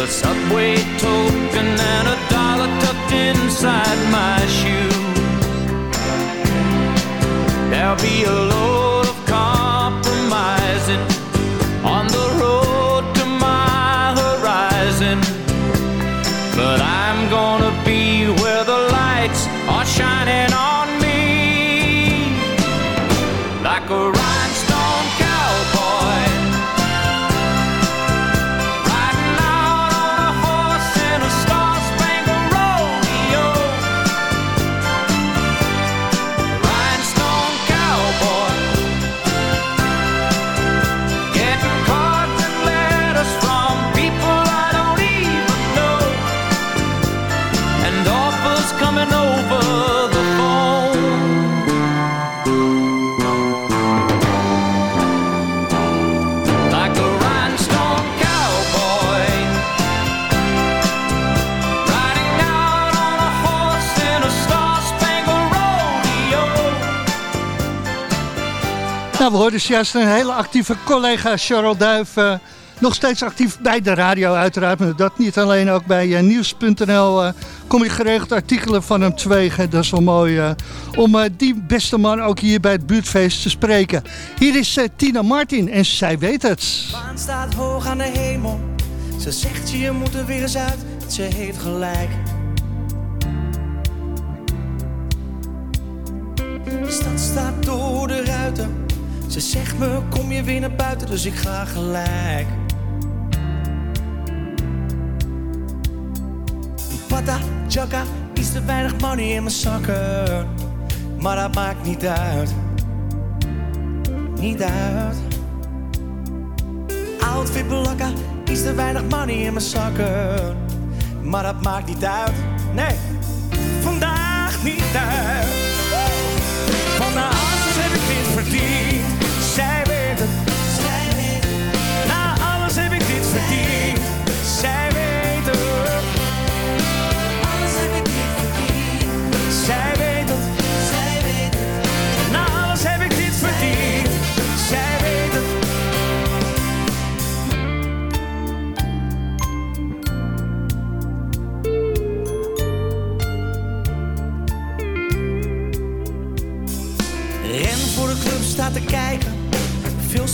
with a subway token and a dollar tucked inside my shoe. There'll be a Dus juist een hele actieve collega Charles Duif. eh, nog steeds actief bij de radio uiteraard. Maar dat niet alleen, ook bij eh, nieuws.nl eh, kom je geregeld artikelen van hem tegen. Dat is wel mooi om die beste man ook hier bij het buurtfeest te spreken. Hier is Tina Martin en zij weet het. maan staat hoog aan de hemel. Ze zegt je moet er weer eens uit. Ze heeft gelijk. De stad staat door de ruiten. Ze zegt me, kom je weer naar buiten, dus ik ga gelijk. Pata, chaka, iets te weinig money in mijn zakken. Maar dat maakt niet uit. Niet uit. Outfit belakka, iets te weinig money in mijn zakken. Maar dat maakt niet uit. Nee, vandaag niet uit. Alles heb ik dit verdiend.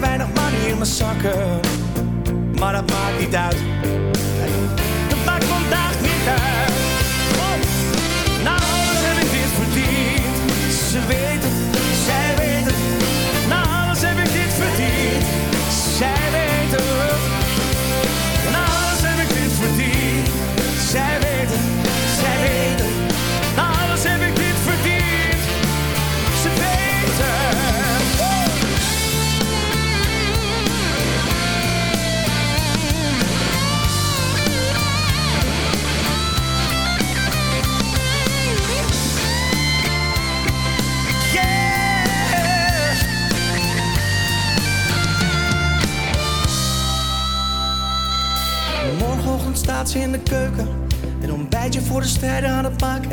weinig money in mijn zakken. Maar dat maakt niet uit.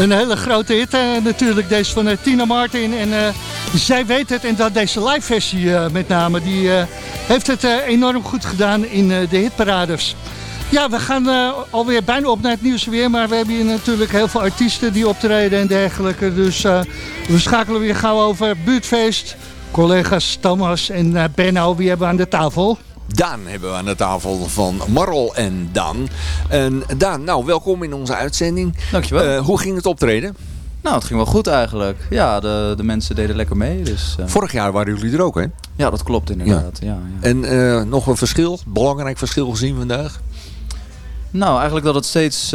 Een hele grote hit eh, natuurlijk, deze van eh, Tina Martin. En eh, zij weet het, en dat deze live versie met name, die heeft het enorm goed gedaan in de hitparades. Ja, we gaan eh, alweer bijna op naar het nieuws weer, maar we hebben hier natuurlijk heel veel artiesten die optreden en dergelijke. Dus we schakelen weer gauw over buurtfeest. Collega's Thomas en eh, Benno, wie hebben we aan de tafel? Daan hebben we aan de tafel van Marl en Daan. En Daan, nou welkom in onze uitzending. Dankjewel. Eh, hoe ging het optreden? Nou, het ging wel goed eigenlijk. Ja, de, de mensen deden lekker mee. Dus, eh, Vorig jaar waren jullie er ook, hè? Ja, dat klopt inderdaad. Ja. Ja, En eh, nog een verschil, belangrijk verschil gezien vandaag? Nou, eigenlijk dat het steeds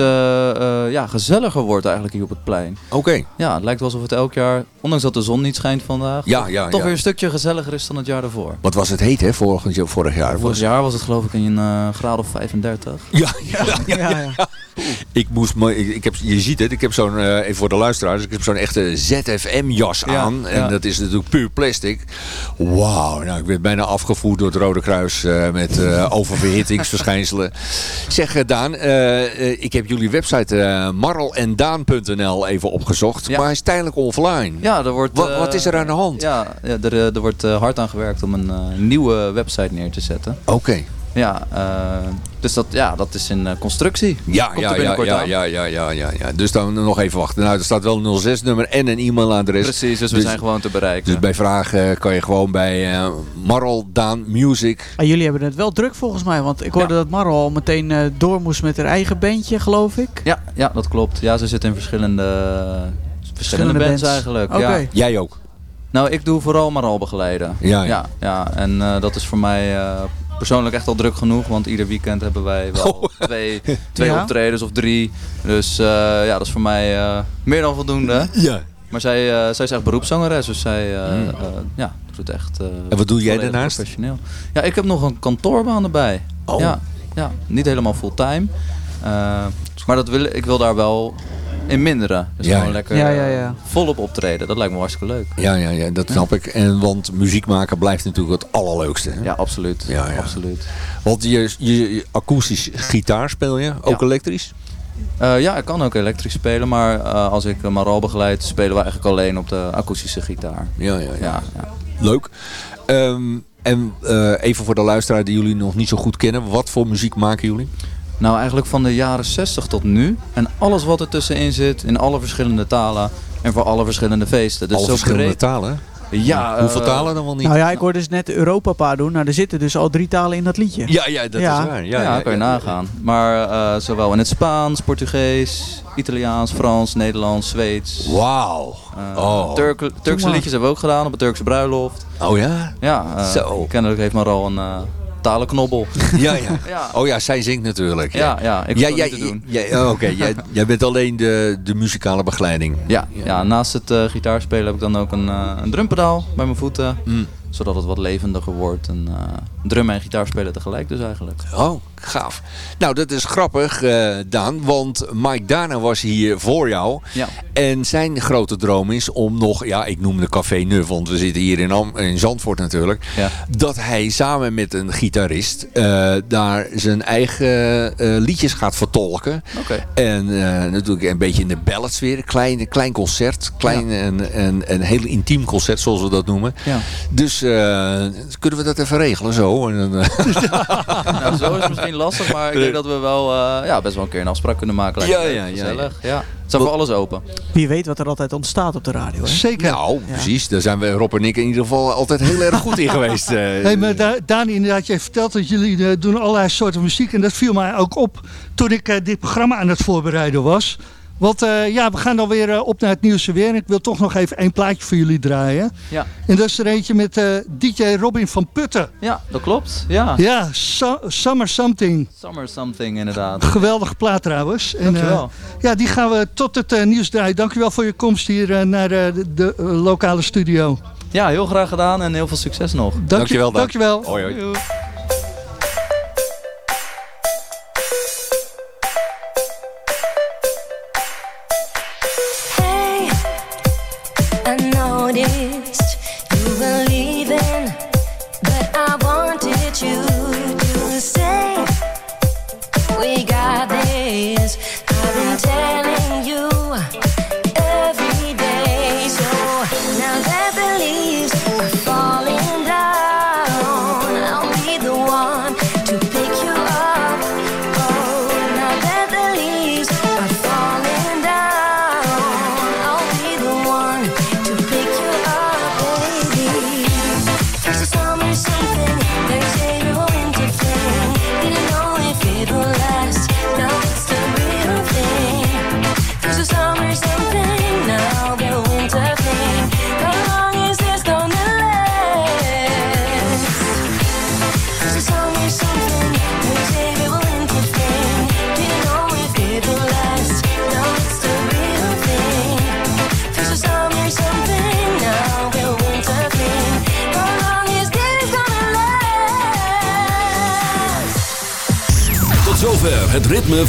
ja, gezelliger wordt eigenlijk hier op het plein. Oké. Ja, het lijkt wel alsof het elk jaar, ondanks dat de zon niet schijnt vandaag, Ja, toch- ja, toch ja. weer een stukje gezelliger is dan het jaar daarvoor. Wat was het heet, hè, vorig, vorig jaar? Vorig jaar was het geloof ik een eh, graad of 35. Ja, ja, ja. Ik moest me, ik, ik heb, je ziet het, ik heb zo'n, eh, even voor de luisteraars, ik heb zo'n echte ZFM-jas Ja, aan. En dat is natuurlijk puur plastic. Wauw, nou, ik werd bijna afgevoerd door het Rode Kruis eh, met oververhittingsverschijnselen. Zeg, Daan, ik heb jullie website marrelendaan.nl even opgezocht. Maar hij is tijdelijk offline. Ja, Ja, er wordt... Wat, eh, wat is er aan de hand? Ja, ja er, eh, er wordt eh, hard aan gewerkt om een eh, nieuwe website neer te zetten. Oké. Ja, eh, dus dat, ja, dat is in constructie. Ja, Komt ja, ja, ja, ja, ja, ja, ja, ja. Dus dan nog even wachten. Nou, er staat wel een 06-nummer en een e-mailadres. Precies, dus we zijn gewoon te bereiken. Dus bij vragen kan je gewoon bij eh Marl Daan Music. Ah, jullie hebben het wel druk volgens mij, want ik hoorde dat Marl al meteen eh, door moest met haar eigen bandje, geloof ik. Ja, ja, dat klopt. Ja, ze zit in verschillende, verschillende, Verschillende bands, bands. eigenlijk. Oké. Ja. Jij ook? Nou, ik doe vooral maar al begeleiden. Ja, ja. ja, ja. En eh, dat is voor mij eh, persoonlijk echt al druk genoeg, want ieder weekend hebben wij wel twee, twee Ja? optredens of drie. Dus eh, ja, dat is voor mij eh, meer dan voldoende. Ja. Maar zij, eh, zij is echt beroepszangeres, dus zij eh, Hmm. eh, ja, doet het echt eh, En wat doe jij daarnaast? Professioneel. Ja, ik heb nog een kantoorbaan erbij. Oh. Ja, ja, niet helemaal fulltime. Eh, maar dat wil, ik wil daar wel in minderen. Dus Ja, gewoon ja. lekker Ja, ja, eh, ja. volop optreden. Dat lijkt me hartstikke leuk. Ja, ja, ja, dat snap ik. En, want muziek maken blijft natuurlijk het allerleukste. Hè? Ja, absoluut. Ja, ja. absoluut. Want je, je, je akoestisch gitaar speel je, ook Ja. elektrisch? Eh, ja, ik kan ook elektrisch spelen, maar eh, als ik uh, Maral begeleid, spelen we eigenlijk alleen op de akoestische gitaar. Ja, ja, ja. Ja, ja. Leuk. Ehm, en eh, even voor de luisteraar die jullie nog niet zo goed kennen. Wat voor muziek maken jullie? Nou, eigenlijk van de jaren 60 tot nu. En alles wat er tussenin zit, in alle verschillende talen en voor alle verschillende feesten. Dus Alle zo verschillende breed- talen? Ja, Hoeveel eh, talen dan wel niet? Nou ja, ik hoorde dus net Europa doen. Nou, er zitten dus al drie talen in dat liedje. Ja, ja, dat Ja. is waar. Ja, Ja, ja, kan je ja. nagaan. Maar eh, zowel in het Spaans, Portugees, Italiaans, Frans, Nederlands, Zweeds. Wauw. Eh, Oh. Turk- Turkse maar. liedjes hebben we ook gedaan op een Turkse bruiloft. Oh ja? Ja, eh, Zo. kennelijk heeft Maral een eh, talenknobbel. Ja, ja. Ja. Oh ja, zij zingt natuurlijk. Ja, ja, ik Ja, jij, te doen. oh, Oké, jij, jij bent alleen de, de muzikale begeleiding. Ja, ja, naast het eh, gitaarspelen heb ik dan ook een, eh, een drumpedaal bij mijn voeten. Mm. Zodat het wat levendiger wordt. En, eh, drummen en gitaar spelen tegelijk dus eigenlijk. Oh, gaaf. Nou, dat is grappig, eh, Daan. Want Mike Dana was hier voor jou. Ja. En zijn grote droom is om nog, ja, ik noem de Café Nuf, want we zitten hier in, Am in Zandvoort natuurlijk. Ja. Dat hij samen met een gitarist eh, daar zijn eigen eh, liedjes gaat vertolken. Oké. En natuurlijk een beetje in de ballads weer. Klein, klein concert. Klein en, en een heel intiem concert, zoals we dat noemen. Ja. Dus kunnen we dat even regelen zo? Nou, zo is het misschien lastig, maar ik denk dat we wel eh, ja, best wel een keer een afspraak kunnen maken. Ja, ja, ja, gezellig. Ja. Het staat voor alles open. Wie weet wat er altijd ontstaat op de radio. Hè? Zeker. Nou, precies. Daar zijn we, Rob en ik, in ieder geval altijd heel erg goed in geweest. eh. Hey, maar Da- Dani, inderdaad, je vertelt dat jullie eh, doen allerlei soorten muziek. En dat viel mij ook op toen ik eh, dit programma aan het voorbereiden was. Want eh, ja, we gaan dan weer eh, op naar het nieuws weer. En ik wil toch nog even één plaatje voor jullie draaien. Ja. En dat is er eentje met eh, DJ Robin van Putten. ja, dat klopt. Ja. Ja, So- Summer Something. Summer something inderdaad. Geweldige plaat trouwens. En, Dankjewel. eh, ja, die gaan we tot het eh, nieuws draaien. Dankjewel voor je komst hier naar eh, de, de, lokale studio. Ja, heel graag gedaan en heel veel succes nog. Dank je- Dankjewel. Dankjewel. Hoi, hoi.